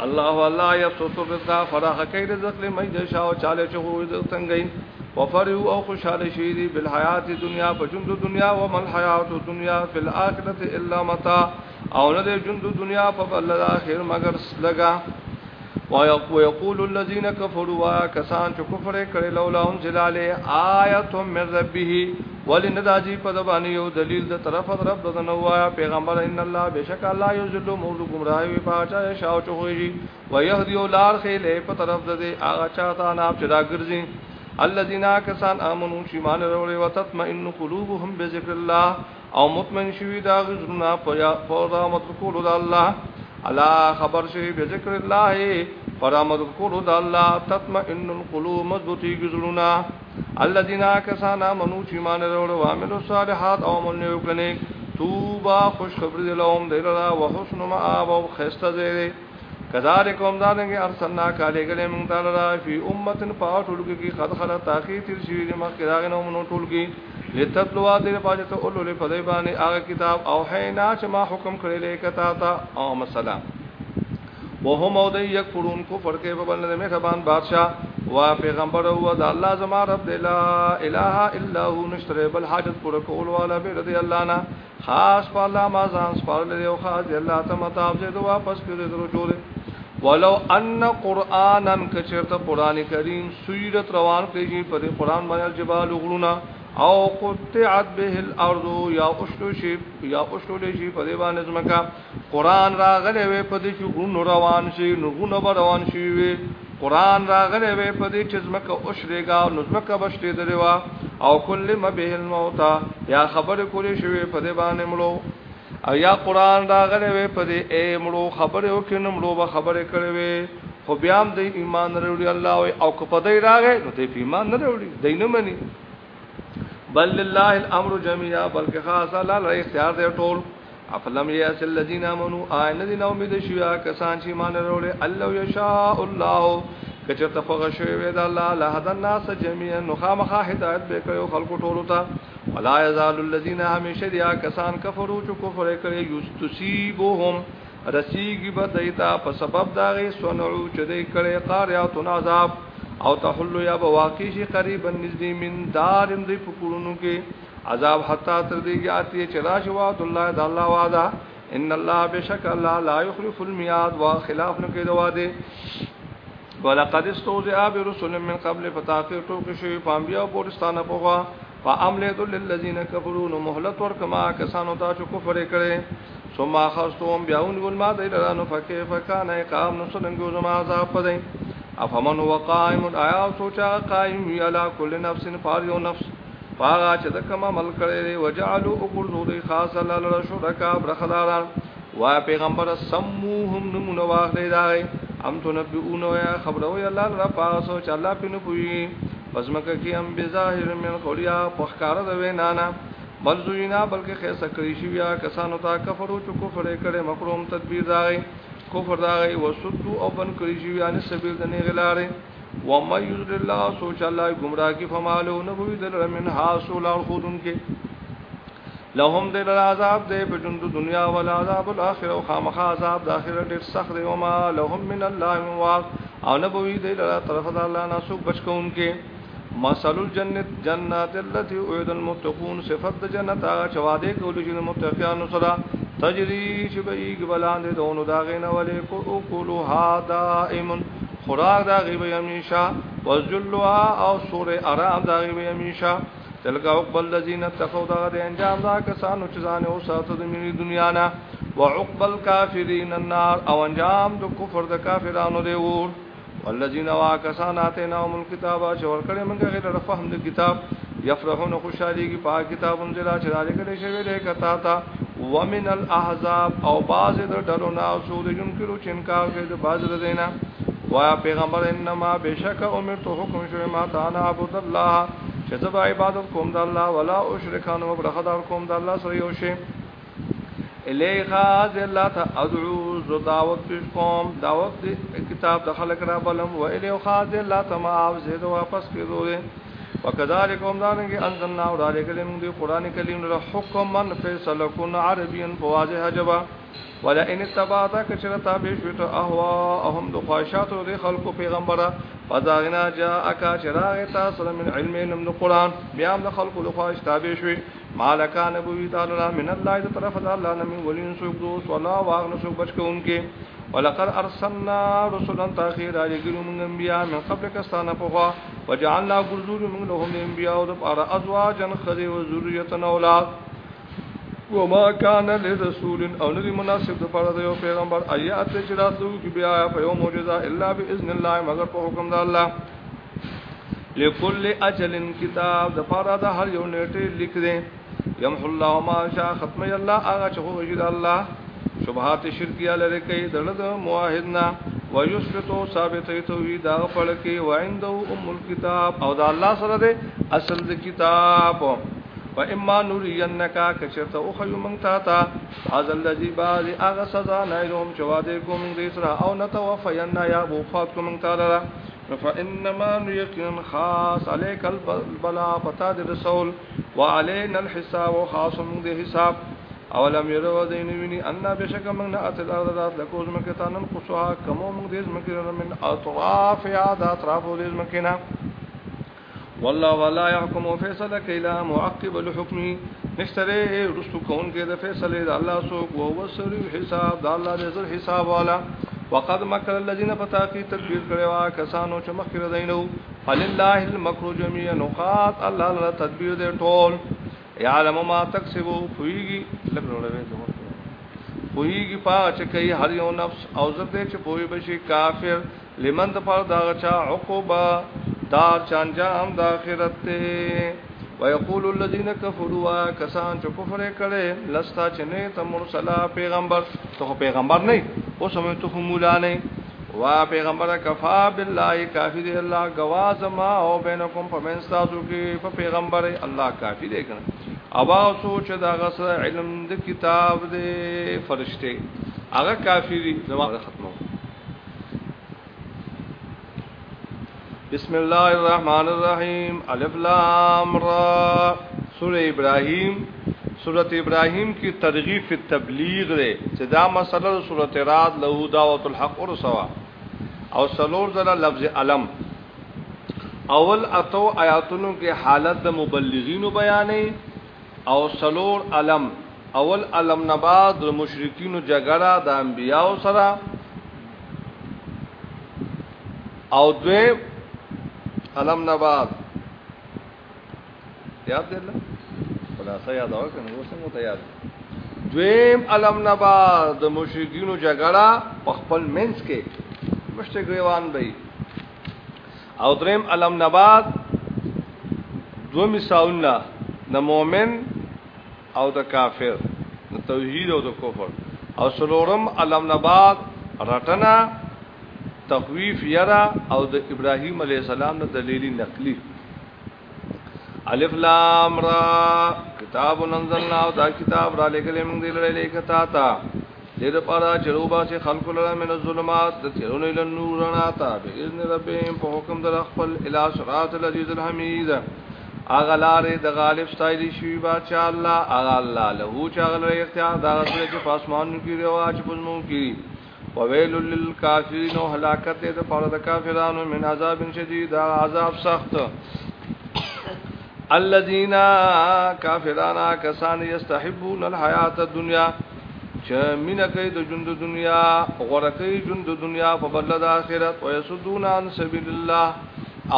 الله والله يبسط الرزق فراخ کوي رزق لمن يشاء او چاله چغو رزق څنګه وفرحوا او خوشاله شي دي بالحیات دنیا په ژوند دنیا او مل حیات دنیا فی الاخرته الا متاع او نه دي ژوند دنیا په بل اخر مگر لگا ويقول الذين كفروا كسان چې کفر کړي لولا انزل عليه آیت من ربه ولنداجی په دبانې یو دلیل د طرف رب د نوایا پیغمبر ان الله بشک الله یذل مول گمراه وی پاچا شاو چوي ويهدي لار خې په طرف د هغه چاته ناب چدا ګرځي الذين كسان امنوا شيمان رول وتطمئن قلوبهم بذكر الله او مطمئن شوي دا غزرنا په یا په رحمت کولو د الله الا خبر شي بذكر الله فرامد کولو د الله تطمئن القلوب مضبوطی ګزلونا الذين كسانا منو چې مان وروړ او عملو صالحات او عمل نیو کړي توبا خوش خبر دی لهم دی لرا وحسن مآب او خسته دی کذالک هم دانګه ارسلنا کاله ګلې مونږ تعالی را فی امتن پاټول کې خد خلا تاخی تیر شوی دی مخ کراغ نو مونږ ټول کې لتبلوا دی پاجه ته اولو له فدای باندې هغه کتاب او حینا چې ما حکم کړی لیکتا تا او مسلام وهم او د یکفرون کو فرقه په بل نه مهربان بادشاہ وا پیغمبر او د الله زما رب دی لا اله الا هو نشتره بل حاجت پر کول والا به رضی الله نا خاص په الله ما ځان سپارل دی او خاص دی الله ته متاب دې واپس کړی درو جوړ ولو ان قرانن کچرته قران کریم سویرت روان کړي په قران باندې جبال غلونا او قطعت به الارض یا اشلشی یا اشلشی په دی باندې زمکا قران راغلی وې په دې چې غون روان شي نغونه به روان شي وې قران راغلی وې په دې چې زمکا اشلېګا نزمکا بشته دروا او کل مبه الموت یا خبر کولې شوې په دې باندې مړو او یا قران راغلی وې په دې اے مړو خبر وکړنم مړو به خبره کړې وې خو بیا هم د ایمان وروړي الله او کپدې راغې نو دې ایمان نه وروړي دینه مني بل لله الامر جميعا بلکې خاص الله لري اختیار دی ټول افلم یاس الذین امنوا ان الذين امید شیا کسان چې مان وروړي الله یشاء الله کچر تفغ شوی وی د الله له هدا الناس جميعا خامخا هدایت به کوي خلکو ټولو ته ولا یزال الذین همیشه دیا کسان کفرو چې کفر کوي یستسیبهم رسیږي به دیتا په سبب داغه سنعو چې دې کړي قاریاتون عذاب او تحلو یا بواقی شي قریبا نزدې من دار اندې پکړونو کې عذاب حتا تر دې یاتي چې راش وعد الله د الله وعده ان الله بشک الله لا يخلف الميعاد وخلاف نو کې دواده ولقد استوذئ برسل من قبل فتاقر ټوک شوی پامبیا او پورستانه پوغا فاملت للذین كفروا مهلت ورکما کسانو ته چې کفر کړي ثم اخذتهم بیاون ول ما دیلانو فكيف كان عقاب نو څنګه زما عذاب پدې افمن هو قائم آیا سوچا قائم وی علا کل نفس پار یو نفس پاغا چې د کما عمل کړي دی وجعلوا اقرضوا دی خاص الله شرکا برخداران وا پیغمبر سموهم نمونه واخلې دا ام تو نبیون یا خبر او الله را پاسو چې الله پینو پوي پس مکه کې ام بظاهر من قولیا پخکار د وینانا بل زوینا بلکې خیسه کړی شی یا کسانو تا کفرو چې کفر کړي مکروم تدبیر راغی کفر دا غي وسدو او بن کړی شي یعنی سبیل د نه غلارې و ما یذل الله سوچ الله گمراه کی فمالو نه وی دل من حاصل اور خودن کې لهم دل عذاب دې په جند دنیا ول عذاب الاخره او خامخ عذاب د اخره ډېر سخت دی او ما لهم من الله واق او نه وی دل طرف د الله نه سو بچ کوونکې مثل الجنت جنات التي اوعد المتقون صفات جنت هغه چواده کول چې متقینانو سره تجری چې بیګ بلاند دونو داغین ولې کو کولها دائم خوراک داغی به همیشه وذلوا او سور آرام داغی به همیشه تلکا عقب الذین اتقوا دا د انجام دا کسانو چې ځان او ساتو د مینې دنیا نه وعقب الکافرین النار او انجام د کفر د کافرانو دی ور والذین واکسان اتینا هم الكتاب چې ورکړې موږ غیر فهم د کتاب یفرحون خوشالي کی په کتاب انزل چې راځي کړي شوی له کتا تا ومن الاحزاب او باز د ډلو نه اصول جن کړو چې انکار کوي د باز د دینا وایا پیغمبر انما بشک امر تو حکم شوی ما تا نه عبد الله چې زبا عبادت کوم د الله ولا اشرکان او برخدار کوم د الله سره یو شی الیخا از الله ته ادعو زو دعوت پیش کوم دعوت کتاب د خلق را بلم و الیخا از الله ته ما او زید واپس کړو دي وکذالک هم دانګي انزلنا او دالک لم دی قران کریم له حکم من فیصله کن عربین فواضح جبا ولا ان تبعت کثر تابع شوت اهوا اهم د خواہشات د خلق پیغمبره فزاغنا جاءک شراغ تاسلم من علم من القران بیا د خلق له خواہش تابع شوی مالکا نبوی تعالی اللہ من اللہ دے طرف دا اللہ نمی ولین سوک دوست ولا واغن سوک بچکا ان کے ولقد ارسلنا رسولا تاخیر آلی گلو من انبیاء من قبل کستانا پخوا وجعلنا گرزوری من لهم انبیاء دب ارا ازواجا خذی و ذریتنا اولاد وما كان لرسول او ندي مناسب د پاره د یو پیغمبر آیات چې راتلو کې بیا په یو معجزه الا باذن الله مگر په حکم د الله لكل اجل کتاب د پاره د هر یو نیټه لیک دي يمحو الله ما شاء ختم الله هغه چې خو وجد الله شبهات شرکیه لري کوي دند موحدنا ويثبتو ثابت توحید هغه پړ کې وایند ام الكتاب او دا الله سره دې اصل د کتاب و اما نورینک کچرته او خیو من تا تا از الذی باز هغه سزا نه لهم چواده کوم دې سره او نتوفینا یا وفات کوم تعالی فانما يقين خاص عليك البلاء بتا دي رسول وعلينا الحساب خاص من دي حساب اولم يروا دین ویني ان بشک من ات الارض ذات لكوز مکتانن قصها کمو من دې مکرن من اطراف عاد اطراف دې مکنا والله ولا يحكم فیصله کلا معقب لحكمه نشتره رسو کون کې د فیصله د الله سو کو وسر حساب د الله دې حساب والا وقد مكر الذين فتاقي تدبير کړوا کسانو چې مخکره دینو فلله المكر جميعا نقاط الله له تدبير دې ټول يعلم ما تكسبو فويږي لګړولې زموږ فويږي پاچ کوي هر یو نفس او زر دې چې فوي بشي کافر لمن د پاره دا چا عقوبه دا چانجام د اخرت ته ويقول الذين كفروا کسان چې کفر کړي لستا چې نه ته مرسلا پیغمبر ته پیغمبر نه اوس هم ته مولا نه وا پیغمبر کفا بالله کافی دی الله گواز ما او بینکم فمن تاسو کې په پیغمبر الله کافی دی کنه ابا سوچ دا غس علم د کتاب دی فرشته هغه کافی دی زما ختمه بسم الله الرحمن الرحیم الف لام را سوره ابراهیم سوره ابراهیم کی ترغیب فی تبلیغ ده چې دا مسله سوره رات له دعوت الحق اور سوا او سلور زلا لفظ علم اول اتو آیاتونو کې حالت د مبلغینو بیانې او سلور علم اول علم نباد د مشرکینو جګړه د انبیانو سره او دوی علم نباد یاد دل خلاصه یاد او کنه اوس مو تیار دویم علم نباد د مشرکینو جګړه په خپل منځ کې مشتګریوان بې او دریم علم نباد دو مثالونه د مؤمن او د کافر د توحید او د کفر او سلورم علم نباد رټنا تخویف یرا او د ابراهیم علی السلام د دلیلی نقلی الف لام را کتاب انزلنا او دا کتاب را لګل موږ دې لړې لیکتا تا دې د پاره جروبا چې خلق لره من الظلمات د تیرونو ال نور رڼا تا به اذن ربهم په حکم در خپل الى صراط العزیز الحمید اغلار د غالب ستایلی شوی بادشاہ الله اغه الله له چا غل اختیار دا څه چې پاسمانو کې رواج پزمو کې وویل للکافرین او هلاکت دې د پاره د کافرانو من عذاب شدید عذاب سخت الذين کافرانا کسان یستحبون الحیات الدنیا چې مینه کوي د ژوند دنیا غوړه کوي ژوند دنیا په بدل د آخرت او یسدون عن سبیل الله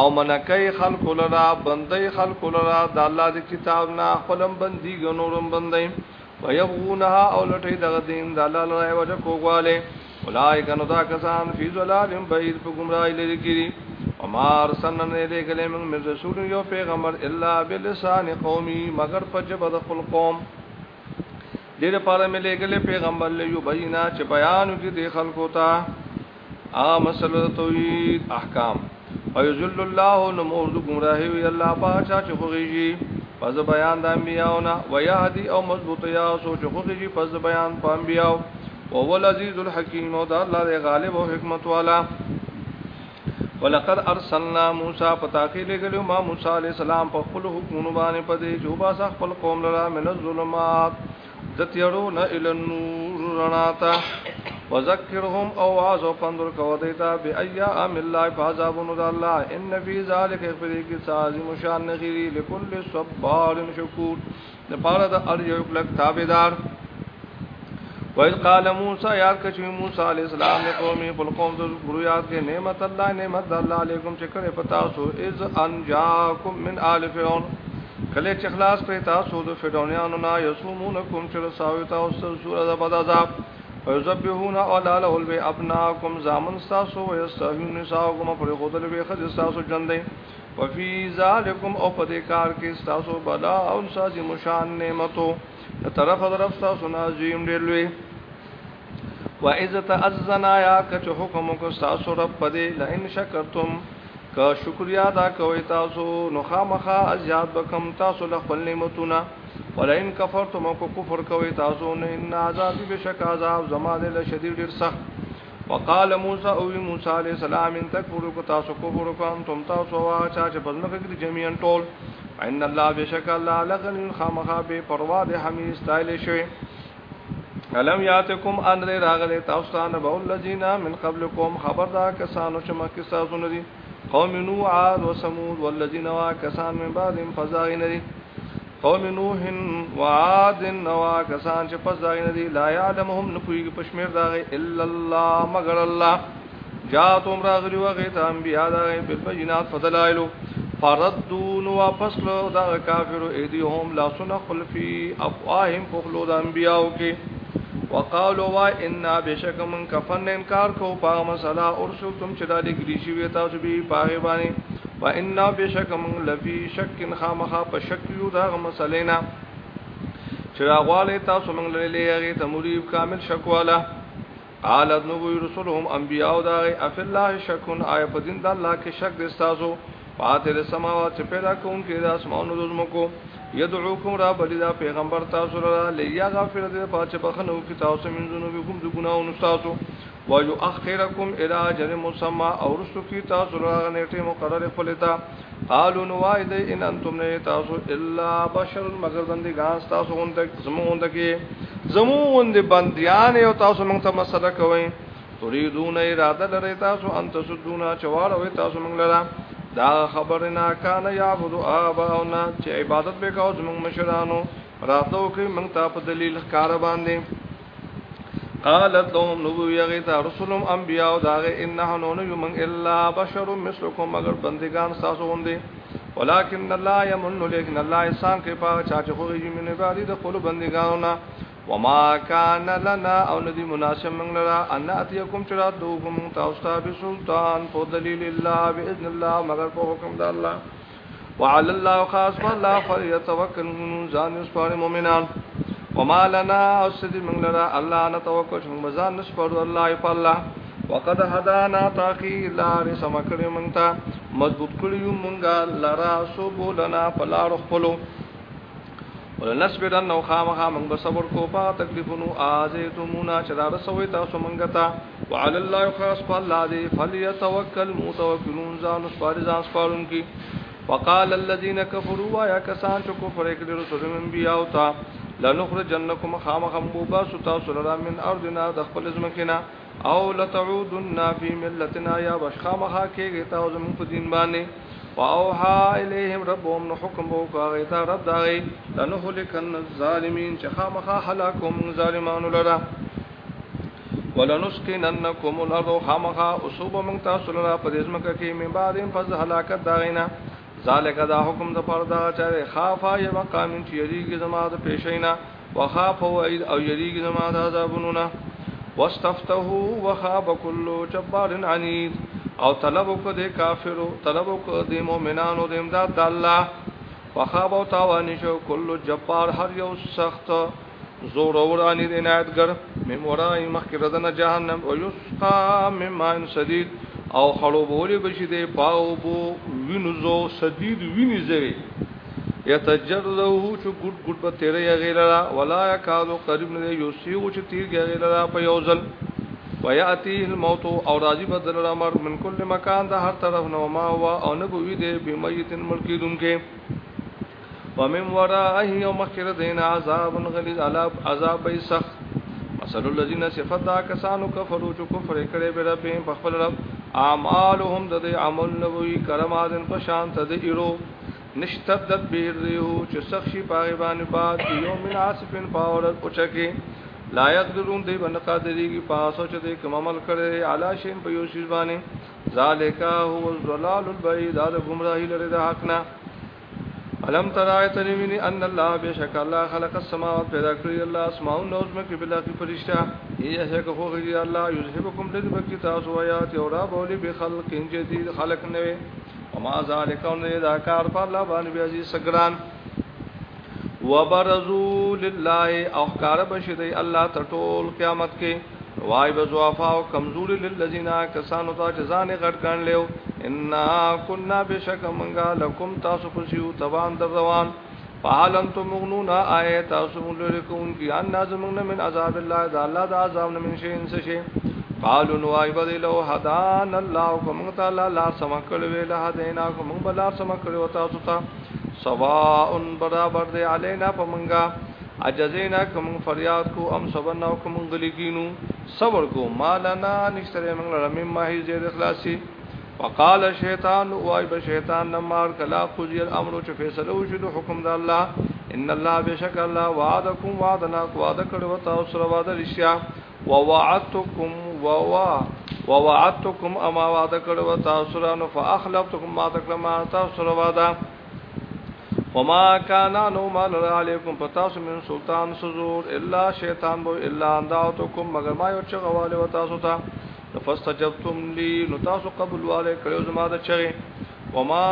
او منکای خلق لرا بندي خلق لرا د الله د کتاب نه خپلم بندي ګنورم بندي ويبغونها او لټي دغه دین د الله لپاره وجه کوواله اولائک نو دا کسان فی ظلال بعید په گمراهی لري کړي عمر سنن دې کله موږ رسول یو پیغمبر الا بلسان قومي مگر په جبه د خپل قوم دې لپاره مې لګلې پیغمبر له یو بینا چې بیان دې خلکو ته ا مسله توحید احکام او یذل الله نمور گمراهی وی الله پاچا چې خوږي پس بیان د انبیاءونه و یهدی او مضبوط یا سوچ خوږي پس بیان پام بیاو او هو العزیز الحکیم او دا الله دی غالب او حکمت والا ولقد ارسلنا موسی پتاکی لګلو ما موسی علی السلام په خپل حکم باندې پدې جوبا صح خپل قوم لرا من الظلمات دتیړو نه ال نور رڼاتا وذکرهم او عاز او پندر کو دیتا بی ایام الله فعذابون الله ان فی ذلک اخبری کی سازی مشان نغیری لکل صبار شکور د پاره د ار یو کلک تابعدار وَإِذْ قَالَ مُوسَىٰ يَا قَوْمِ مُوسَىٰ عَلَيْهِ السَّلَامُ لِقَوْمِهِ فَلْقُمْ ذُرِيَّاتِ كَ نِعْمَتَ اللَّهِ نِعْمَتَ اللَّهِ عَلَيْكُمْ چکرې پتا اوسو إِذْ أَنْجَاكُمْ مِنْ آلِ فِرْعَوْنَ کله چې خلاص کړې تاسو د فرعونانو نه یسومونکم چې تاسو ته اوس سوره د بدعذاب او یذبحون اولاله البی ابناکم زامن تاسو او یستحیون نساءکم پرې خدل به خدای تاسو وفي ذالکم او پدې کار کې استاسو بلا او سازي مشان نعمتو طرف طرف تاسو نازیم ډېر لوی و اذ تاذنا یا کچ حکم کو استاسو رب پدې لئن شکرتم کا شکریا دا کوي تاسو نو خامخا ازیاد بکم تاسو له خپل نعمتونه ولئن کفرتم کو کفر کوي تاسو نه ان عذاب بشک عذاب زما دل شدید ډېر سخت وقال موسی او موسی علیہ السلام ان تکفروا کو تاسو کفر کو ان تم تاسو وا چا چې بزنه کې جميعا ټول ان الله بشک الله لغن خامخا به پروا ده همي استایل شوی علم یاتکم ان راغله تاسو ته نه بول لذینا من قبلکم خبردار کسانو چې مکه تاسو نه دي قوم نوح عاد وسمود والذین وا کسان من بعدهم فزاغین دي قوم نوح و عاد نو کسان چې پس داغ ندی لا یعلمهم نپویږي پشمیر داغ الا الله مگر الله جاتم راغلی وغه ته انبیا داغ بالبینات فضلائلو فردون واپس لو دا کافر ایدیهم لا سنقل فی افواهم فخلو د انبیاو کې وقالوا وا ان بشک من کفن انکار کو پا مسلا ارسل تم چې دا لګری شی وتا چې به پاغه باندې و ان بشک من لفی شک خامخا په شک یو دا مسلینا چراغواله تاسو من للی هغه تمریب کامل شک والا قال نبوی رسولهم انبیاء دا اف الله شکون آی په دین د الله کې شک دستازو پاتې د سماوات پیدا کوم کې د اسمانو د زمکو یدعوکم را بلی دا پیغمبر تاسو را لیا غافر دې پاچ بخنو کی تاسو من ذنوبکم د ګناو تاسو و یو اخرکم الی اجر مسما او رسو کی تاسو را نیټه مقرره خپلتا قالو نوای دې ان انتم نه تاسو الا بشر مگر بندي غاس تاسو اون تک زمون تکي زمون دې بنديان او تاسو موږ ته مسله کوي تريدون اراده لري تاسو ان تاسو دونا چواړ وي تاسو موږ لرا دا خبر نه کان یعبد آباؤنا چې عبادت به کاو زموږ مشرانو راتلو کې موږ ته په دلیل ښکار باندې قالت لهم نبو یغیتا رسولم انبیاء او داغه انه نون یمن الا بشر مثلکم مگر بندگان ساسو غوندي ولکن الله یمن لیکن الله احسان کې پاو چا چې خو یې من عبادت د خپل بندگانو نه وما كان لنا او ندي مناسب من لرا ان اتيكم چرا دوكم تاستا بسلطان په دلیل الله باذن الله مگر په حکم د الله وعلى الله خاص الله فليتوكل المؤمنون اسفار المؤمنان وما لنا اسد من لرا الله نتوكل ثم ځان نسپر الله په الله وقد هدانا تاخي لار سمکړې مونږ ته مضبوط کړیو مونږه لرا سو بولنا پلار خپلو ولنصبرن نو خامخا موږ به صبر کو په تکلیفونو ازیتمونا چې دا رسوي تاسو موږ ته وعلى الله خاص الله دې فليتوکل متوکلون ځان سپار ځان سپارون کی وقال الذين كفروا يا كسان چې کفر کړي رسول انبیاء او تا لنخرجنكم خامخا مبا ستا سره من ارضنا د خپل ځمکنا او لتعودن في ملتنا يا بشخامخا کې تاسو موږ په دین باندې واوها الیهم ربهم نو حکم بو کاغی تا رب داغی لنهلکن الظالمین چې خامخا هلاکوم ظالمانو لرا ولنسکننکم الارض خامخا اصوب من تاسو لرا په دې ځمکه کې من بعدین پس هلاکت داغینا ذالک دا حکم د پردا چې خافا یا مقام چې یریږي زما د پیشینا وخاف او یریږي زما د عذابونو نه واستفتحوا وخاب كل جبار عنيد او طلب کو دے کافرو طلب کو دے مومنانو دے امداد د الله وخاب او تاوان شو کل جبار هر یو سخت زور اورانی دے نایتگر ممورای مخکردن جهنم او یسقا مما سدید او خړوبولې بشي دې پاو بو وینو زو سدید ویني زوي یتجر له چې ګډ ګډ په تیرې غیلا ولا یکالو قریب نه یوسیو چې تیر غیلا په یوزل ویاتی الموت او راځي بدل الامر من کل مکان ده هر طرف نو ما وا او نه بوي دي بمیتن ملکی دونکې ومن ورائه یوم خیر دین عذاب غلیظ عذاب عذاب سخت مثل الذين صفات دا کسانو کفرو چې کفر کړي به رب په خپل رب اعمالهم د دې عمل نبوي کرمادن په شان ته دی ایرو نشتدت بیر دیو چې سخشی پاغیبان باد یو من عاصفن پاورت اوچکی لا یقدرون دی بن قادری کی پاسو چې د کوم عمل کړي اعلی شین په یوش باندې ذالکا هو الظلال البعید د گمراهی لري د حقنا علم ترایت نیمین ان الله بشک الله خلق السماوات پیدا کړی الله اسماء النوز مکه بلا کی فرشتہ یې شک خو غی الله یذهبکم لذبک تاسو آیات اورا بولی بخلق جدید خلق نوې وما ذالک ان دا کار پر الله باندې بیا عزیز سګران وبرزو لله او کار بشدی الله تټول قیامت کې وای بزوافا او کمزور للذین کسانو ته ځان غټ کړي لیو ان کنا بشک منغا لکم تاسو پر شیو توان در روان فحال انتم مغنون آیت تاسو ملکون کی ان نازمون من عذاب الله ذا الله ذا عذاب من شيء انس شيء قالو نو ای بدی لو هدان الله کوم تعالی لا سمکل ویل هدینا کوم بلا سمکل وتا ستا سواء برابر دی علینا پمنگا عجزینا کوم فریاد کو ام صبرنا کوم غلیګینو صبر کو مالنا نشتره موږ لرم ما هی زیر اخلاصي وقال شیطان وای به شیطان نمار کلا قضی الامر چ فیصله وشو حکم د الله ان الله بشک الله وعدکم وعدنا وعده کړو تاسو سره وعده رښتیا ووعدتکم ووا ووعدتكم اما وعده کړو تاسو را نو فاخلفتكم ما تکلم تاسو را وعده وما كان نو مال عليكم فتاسو من سلطان سزور الا شیطان بو الا اندعتكم مگر ما یو چغواله وتاسو ته فاستجبتم لي نو تاسو قبول والے کړو زما د چغه وما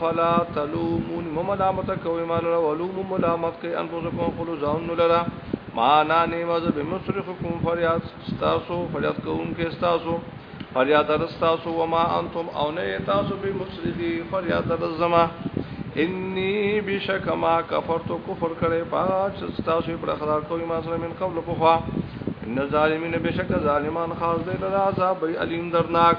فلا تلومون مملامت کوي مال ولوم ملامت کوي انفسكم قلوا ظن لرا ما نه نیماز به مصرفکم فریاد استاسو فریاد کوم کې استاسو فریاد استاسو وما انتم او نه تاسو به مصرفی فریاد الزما انی بشک ما کفرت کفر کړي پاش استاسو پر خدای کوی ما سره من قبل پوخا ان ظالمین بشک ظالمان خاص دی لرا عذاب علی درناک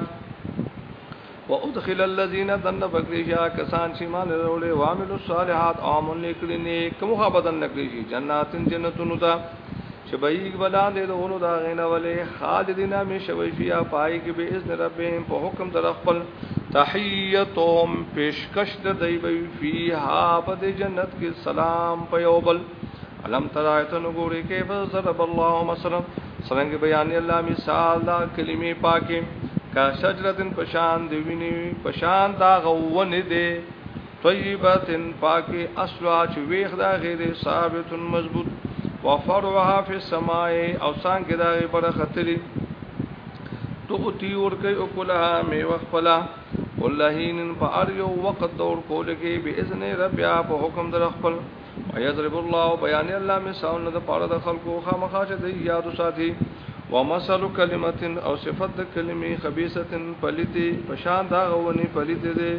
وادخل الذين ظن بكريشا کسان چې مال وروړي وامل الصالحات عامل لیکړي نه کوم خبردان نکړي شي جناتن جنتونو ته شبهیک بلا دې دونو دا غینا ولې خالدینا می شوی فیا پای کې به اذن ربهم په حکم در خپل تحیتهم پیشکش د دی وی فیها په جنت کې سلام پیوبل علم ترایتن ګوري کې فزر الله مثلا څنګه بیان الله مثال دا کلمې پاکه کا شجرتن پشان دی ویني پشان دا غوونه دی طیبتن پاکی اصلا چې ویخ دا غیر ثابتن مضبوط وفرعها فی السماء او سان کې دا غیر خطری تو تی ور کوي او کلها می وخپلا ولهین په ار یو وخت دور کول کې به اذن رب یا په حکم در خپل ويضرب الله بیان الله مثال د پاره د خلقو خامخاشه دی یاد ساتي و مثل کلمت او صفت د کلمې خبيثه پلیتی پشان دا غونی پلیتی دی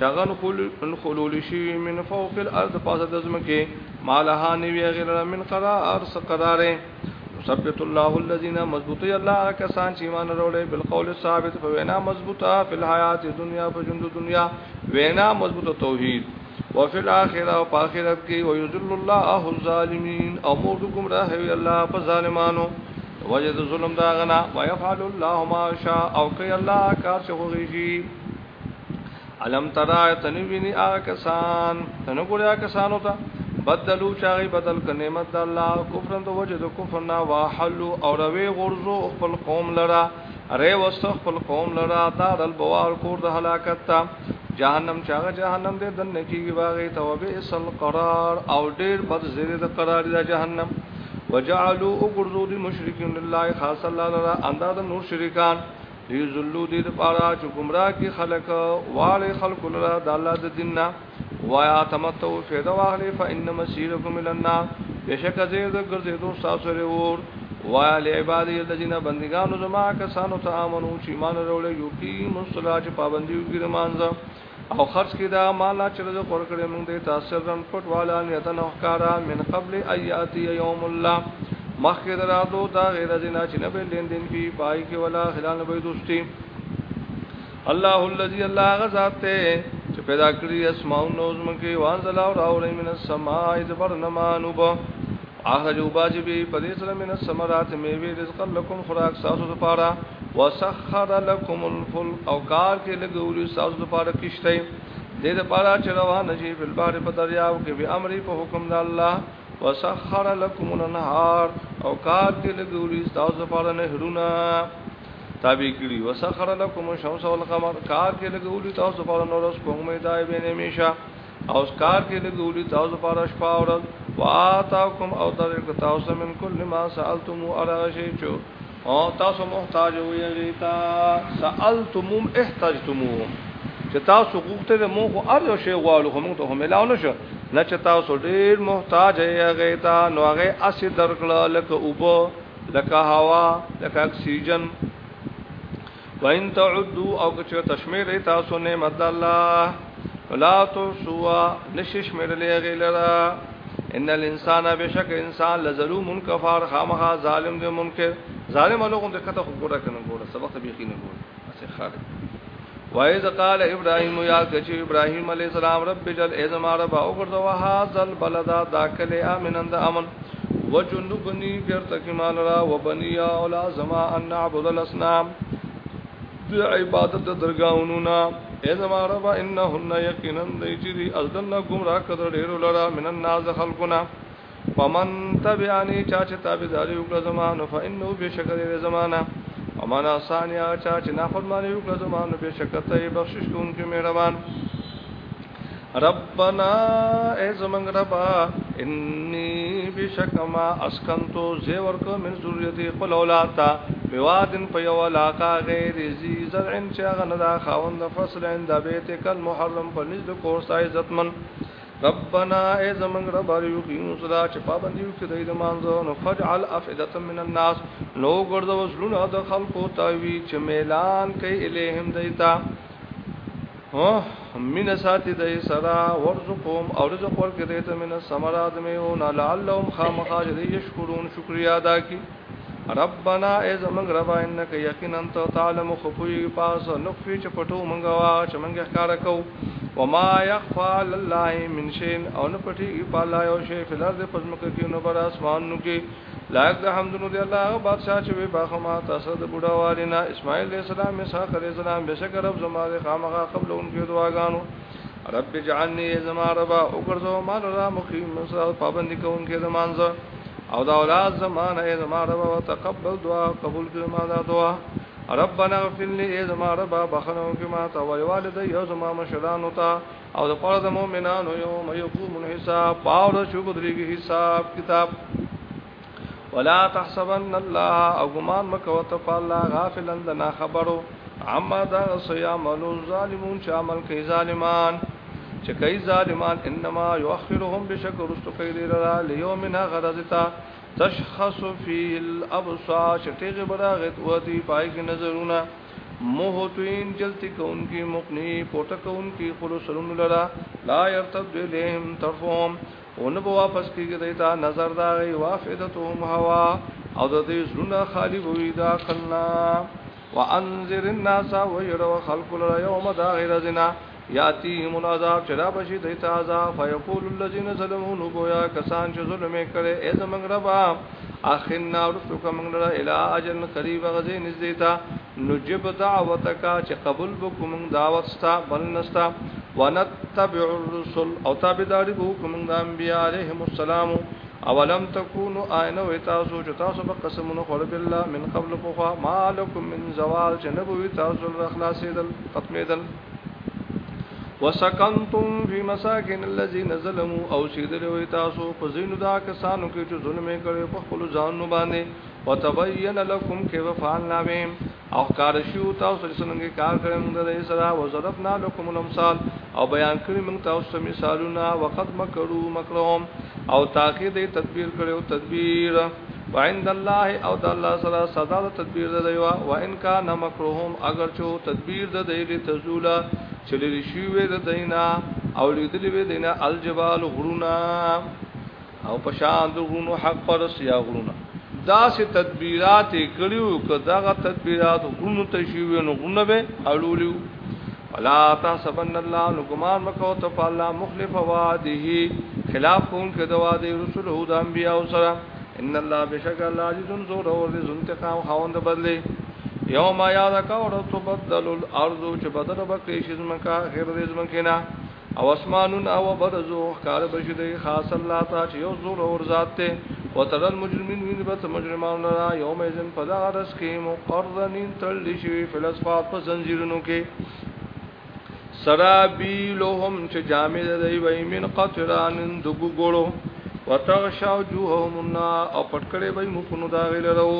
شغن خلول خلول شی من فوق الارض پاسه د زمکه مالها نی غیر من قرار سقراره ثبت الله الذين مضبوطي الله کسان چې ایمان وروړي بالقول ثابت په وینا مضبوطه په حیات دنیا په ژوند دنیا وینا مضبوطه توحید او په الاخره او په آخرت کې ويذل الله الظالمين او موږ ګمراه وي الله په ظالمانو وجه د ظلم دا غنا ويفعل الله ما شاء او کوي الله کار چې غوږی علم ترا تنوینی آکسان تنو ګوریا کسانو ته بدلو چاغي بدل ک نعمت الله کفر د وجه د کفر نا واحلو او روي غرزو خپل قوم لرا ری وسو خپل قوم لرا دار البوار کور د هلاکت تا جهنم چاغه جهنم دې دن کیږي باغې توبه سل قرار او ډیر بد زیره د قرار د جهنم وجعلوا اقرضوا دي مشرکین لله خاص الله لرا انداز نور شریکان لیذلوا دي پارا چې گمراه کی خلق وال خلق لرا د الله د دیننا وایا تمتو فیدا واهلی فإن مسیرکم لنا بشک زید ګرځیدو ساسره ور وایا لعباد الذین بندگانو زما کسانو ته امنو چې ایمان وروړي یو کی مصلاج پابندیو ګرمانځه او خرج کې دا مال چې رزق ورکړې موږ دې تاثیرن پټ والا نیت نه ښکارا من قبل ایاتی یوم الله مخکې درادو دا غیر جنا چې نه به لین دین کې پای کې ولا خلال به دوستي الله الذي الله غزاد ته چې پیدا کړی اسماء نوزم کې وانزل او راوړې من السماء ذبر نمانوب اهل وباجبي پدې سره من السمرات میوه رزق لكم خوراک ساسو لپاره وسخر لكم الفلك او کار کې لګولې ساسو لپاره کشته دې لپاره چې روان شي په بحر په دریاو کې به امر په حکم د الله وسخر لكم النهار او کار کې لګولې ساسو لپاره نهرونه تابع کړي وسخر لكم الشمس والقمر کار کې لګولې تاسو لپاره نور اوس کومه دای به نمیشه او اسکار کې له دولی تاسو پر شپه او ورځ واتاکم او در تاسو من کل ما سالتم ارغشی چو او تاسو محتاج وي غیتا سالتم احتجتم چې تاسو غوښته مو خو ار شی غواړو خو موږ ته هم لاو نشو نه چې تاسو ډیر محتاج یې غیتا نو هغه اسی درکړه لکه اوبو لکه هوا لکه اکسیجن وان تعدو او که تشمیر تاسو نعمت الله لا تو سوا نشش مرلی غیلرا ان الانسان بشک انسان لظلوم کفار خامخا ظالم دی منکر ظالم لوګون د کته ګوره کنه ګوره سبق به خینه ګوره اسه خالد وایز قال ابراهيم یا کچ ابراهيم عليه السلام رب جل اعظم رب او ګرځوا هاذل بلدا داخل امنند امن وجنبني غير تکمال را وبني اولاد زما ان نعبد الاصنام د عبادت د درگاہونو نا اے زما رب انهن یقینا دیجری ازدن گمراه کړه ډیرو لرا من الناس خلقنا فمن تبعنی چا چې تابع داري وکړه زمانه فانه بشکر زمانه امانا ثانیا چا چې نافرمانی وکړه زمانه بشکر ته بخشش کوونکی مهربان ربنا اے زمنگ ربا انی بشکما اسکنتو زیور کو من ذریتی قل اولاتا بوادن پیو علاقا غیر زی زرعن چاغندا خاوند فصل عند بیتک المحرم پر نزد کورسا عزتمن ربنا اے زمنگ ربا یقیمو صدا چې پابندیو کې دای دمانځو نو فجعل افئدة من الناس نو ګرځو زلون د خلقو تاوی چې میلان کوي الہم دیتا من ساتي د سرا ورزقهم او رزق ورکې دې ته من سمراد میون لعلهم خامخاج دې شکرون شکریا ادا کی ربنا ای زمنګ ربا انک یقینا انت تعلم خفوی پاس نخفی چ پټو منګه وا چ منګه ښکارا کو وما يخفى لله من شيء او نه پټي په الله یو شی فلر دې پزمکه کې نو بر اسمان نو کې لایق د حمدونو دی الله بادشاہ چې وي باخما تاسو د بوډا والینا اسماعیل علیہ السلام اسحاق علیہ السلام بشک رب زما د خامغه قبل ان کې دعاګانو رب اجعلني زما ربا او ګرځو مال را مخیم مسال پابند کوم کې زمانځ او دا اولاد زمانه زما ربا وتقبل دعا قبول کړه ما دا دعا ربنا اغفر لي زما ربا بخنو کې ما تا والوالد یو زما مشران او تا او د پاره د مؤمنانو یو مې قوم حساب پاور شو بدريږي حساب کتاب ولا تحسبن الله او ګمان مکو ته الله غافلن دنا خبرو عما دا سيعملوا الظالمون چې عمل کوي ظالمان چې کوي ظالمان انما يؤخرهم بشکر استقيل را ليومنا غرزتا تشخص في الابصار شتيغ براغت ودي پای کې نظرونه موهتوین جلتی کونکی مقنی پوٹا کونکی خلو سلون لرا لا یرتد لیهم طرفهم اون به واپس کیږي دیتا نظر دا غي وافدتهم هوا او د دې زونه خالی وي دا کلنا وانذر الناس ويروا خلق اليوم دا غیر زنا یاتیهم العذاب چرا بشی دیت عذاب فیقول الذین ظلموا نبویا کسان چې ظلم کړي ای زمنګ ربا اخنا ورسو کومنګ لرا الی اجل قریب غزي نزدیتا نجب دعوتک چې قبول وکوم دعوت ستا بل نستا ونتبع الرسل او تابعداري وکوم د انبیاء علیهم السلام اولم تکونو آینه و تاسو چې تاسو په قسمونو خړ بالله من قبل فوخا مالکم من زوال چې نبوي تاسو الاخلاصیدل ختمیدل وسکنتم فی مساکن الذین ظلموا او سیدلوی تاسو په زینو دا کسانو کې چې ظلم کړي په خپل ځانو باندې وتبین لکم کیف فعلنا بهم او کار شو تاسو څنګه کار کړم موږ د اسرا وزرفنا لکم الامثال او بیان کړی موږ تاسو مثالونه وقت مکرو مکروم او تاکي د تدبیر کړو تدبیر وعند الله او د الله سره صدا د تدبیر د دیوا وان کان مکروهم اگر چو تدبیر د دی لتزولا چلری شي وې د دینا او لیدلې وې دینا الجبال غرونا او پشان د غرونو حق پر سیا غرونا دا سه تدبیرات کړیو کداغه تدبیرات غرونو ته شي وې نو غرونه به اړولیو ولا تحسبن الله لقمان مکو ته الله مخلف وعده خلاف کون کې دوا دي رسول او د انبیاء سره ان الله بشک الله عزیز ذو اور ذو انتقام خوند بدلی یوم یاد کا اور تو بدل الارض چې بدل بکری شي زمکا غیر دې زمکینا او اسمانون او برزو کار بشي دې خاص الله تا چې یو زول اور ذات ته وتر المجرمین وین بس مجرمان را یوم یذن فدا رس کې مقرنین تل شي فلسفات په زنجیرونو کې سرابیلهم چې جامد دی وای من قطران دغو ګړو وتغشاو جوهمنا او پټکړې وای مخونو دا غیلرو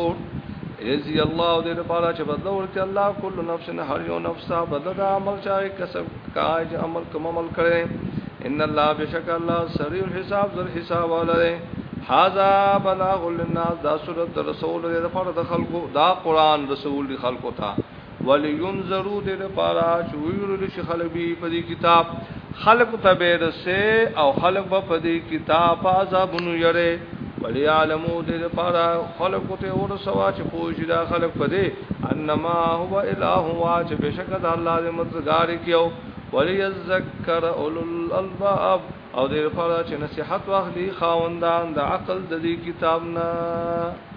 رضی الله دې لپاره چې بدل ورته الله کل نفس نه هر یو نفس بدل دا عمل چا کسب کاج عمل کوم عمل کړي ان الله بشک الله سریع الحساب ذل حساب والے هاذا بلاغ للناس دا صورت رسول دې لپاره د خلکو دا قران رسول دې خلکو ته ولینذرو دې لپاره چې ویل شي خلک به په دې کتاب خلق تبیر سے او خلق به په دې کتاب عذابونو یره ولی عالمو دې پارا خلق ته اور سوا چې پوښی دا خلق پدې انما هو الہ واج بشک د الله دې مددگار کیو ولی یذکر اول الالباب او دې لپاره چې نصيحت واخلي خاوندان د عقل د دې کتاب نه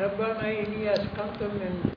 ربنا إني أسكنت من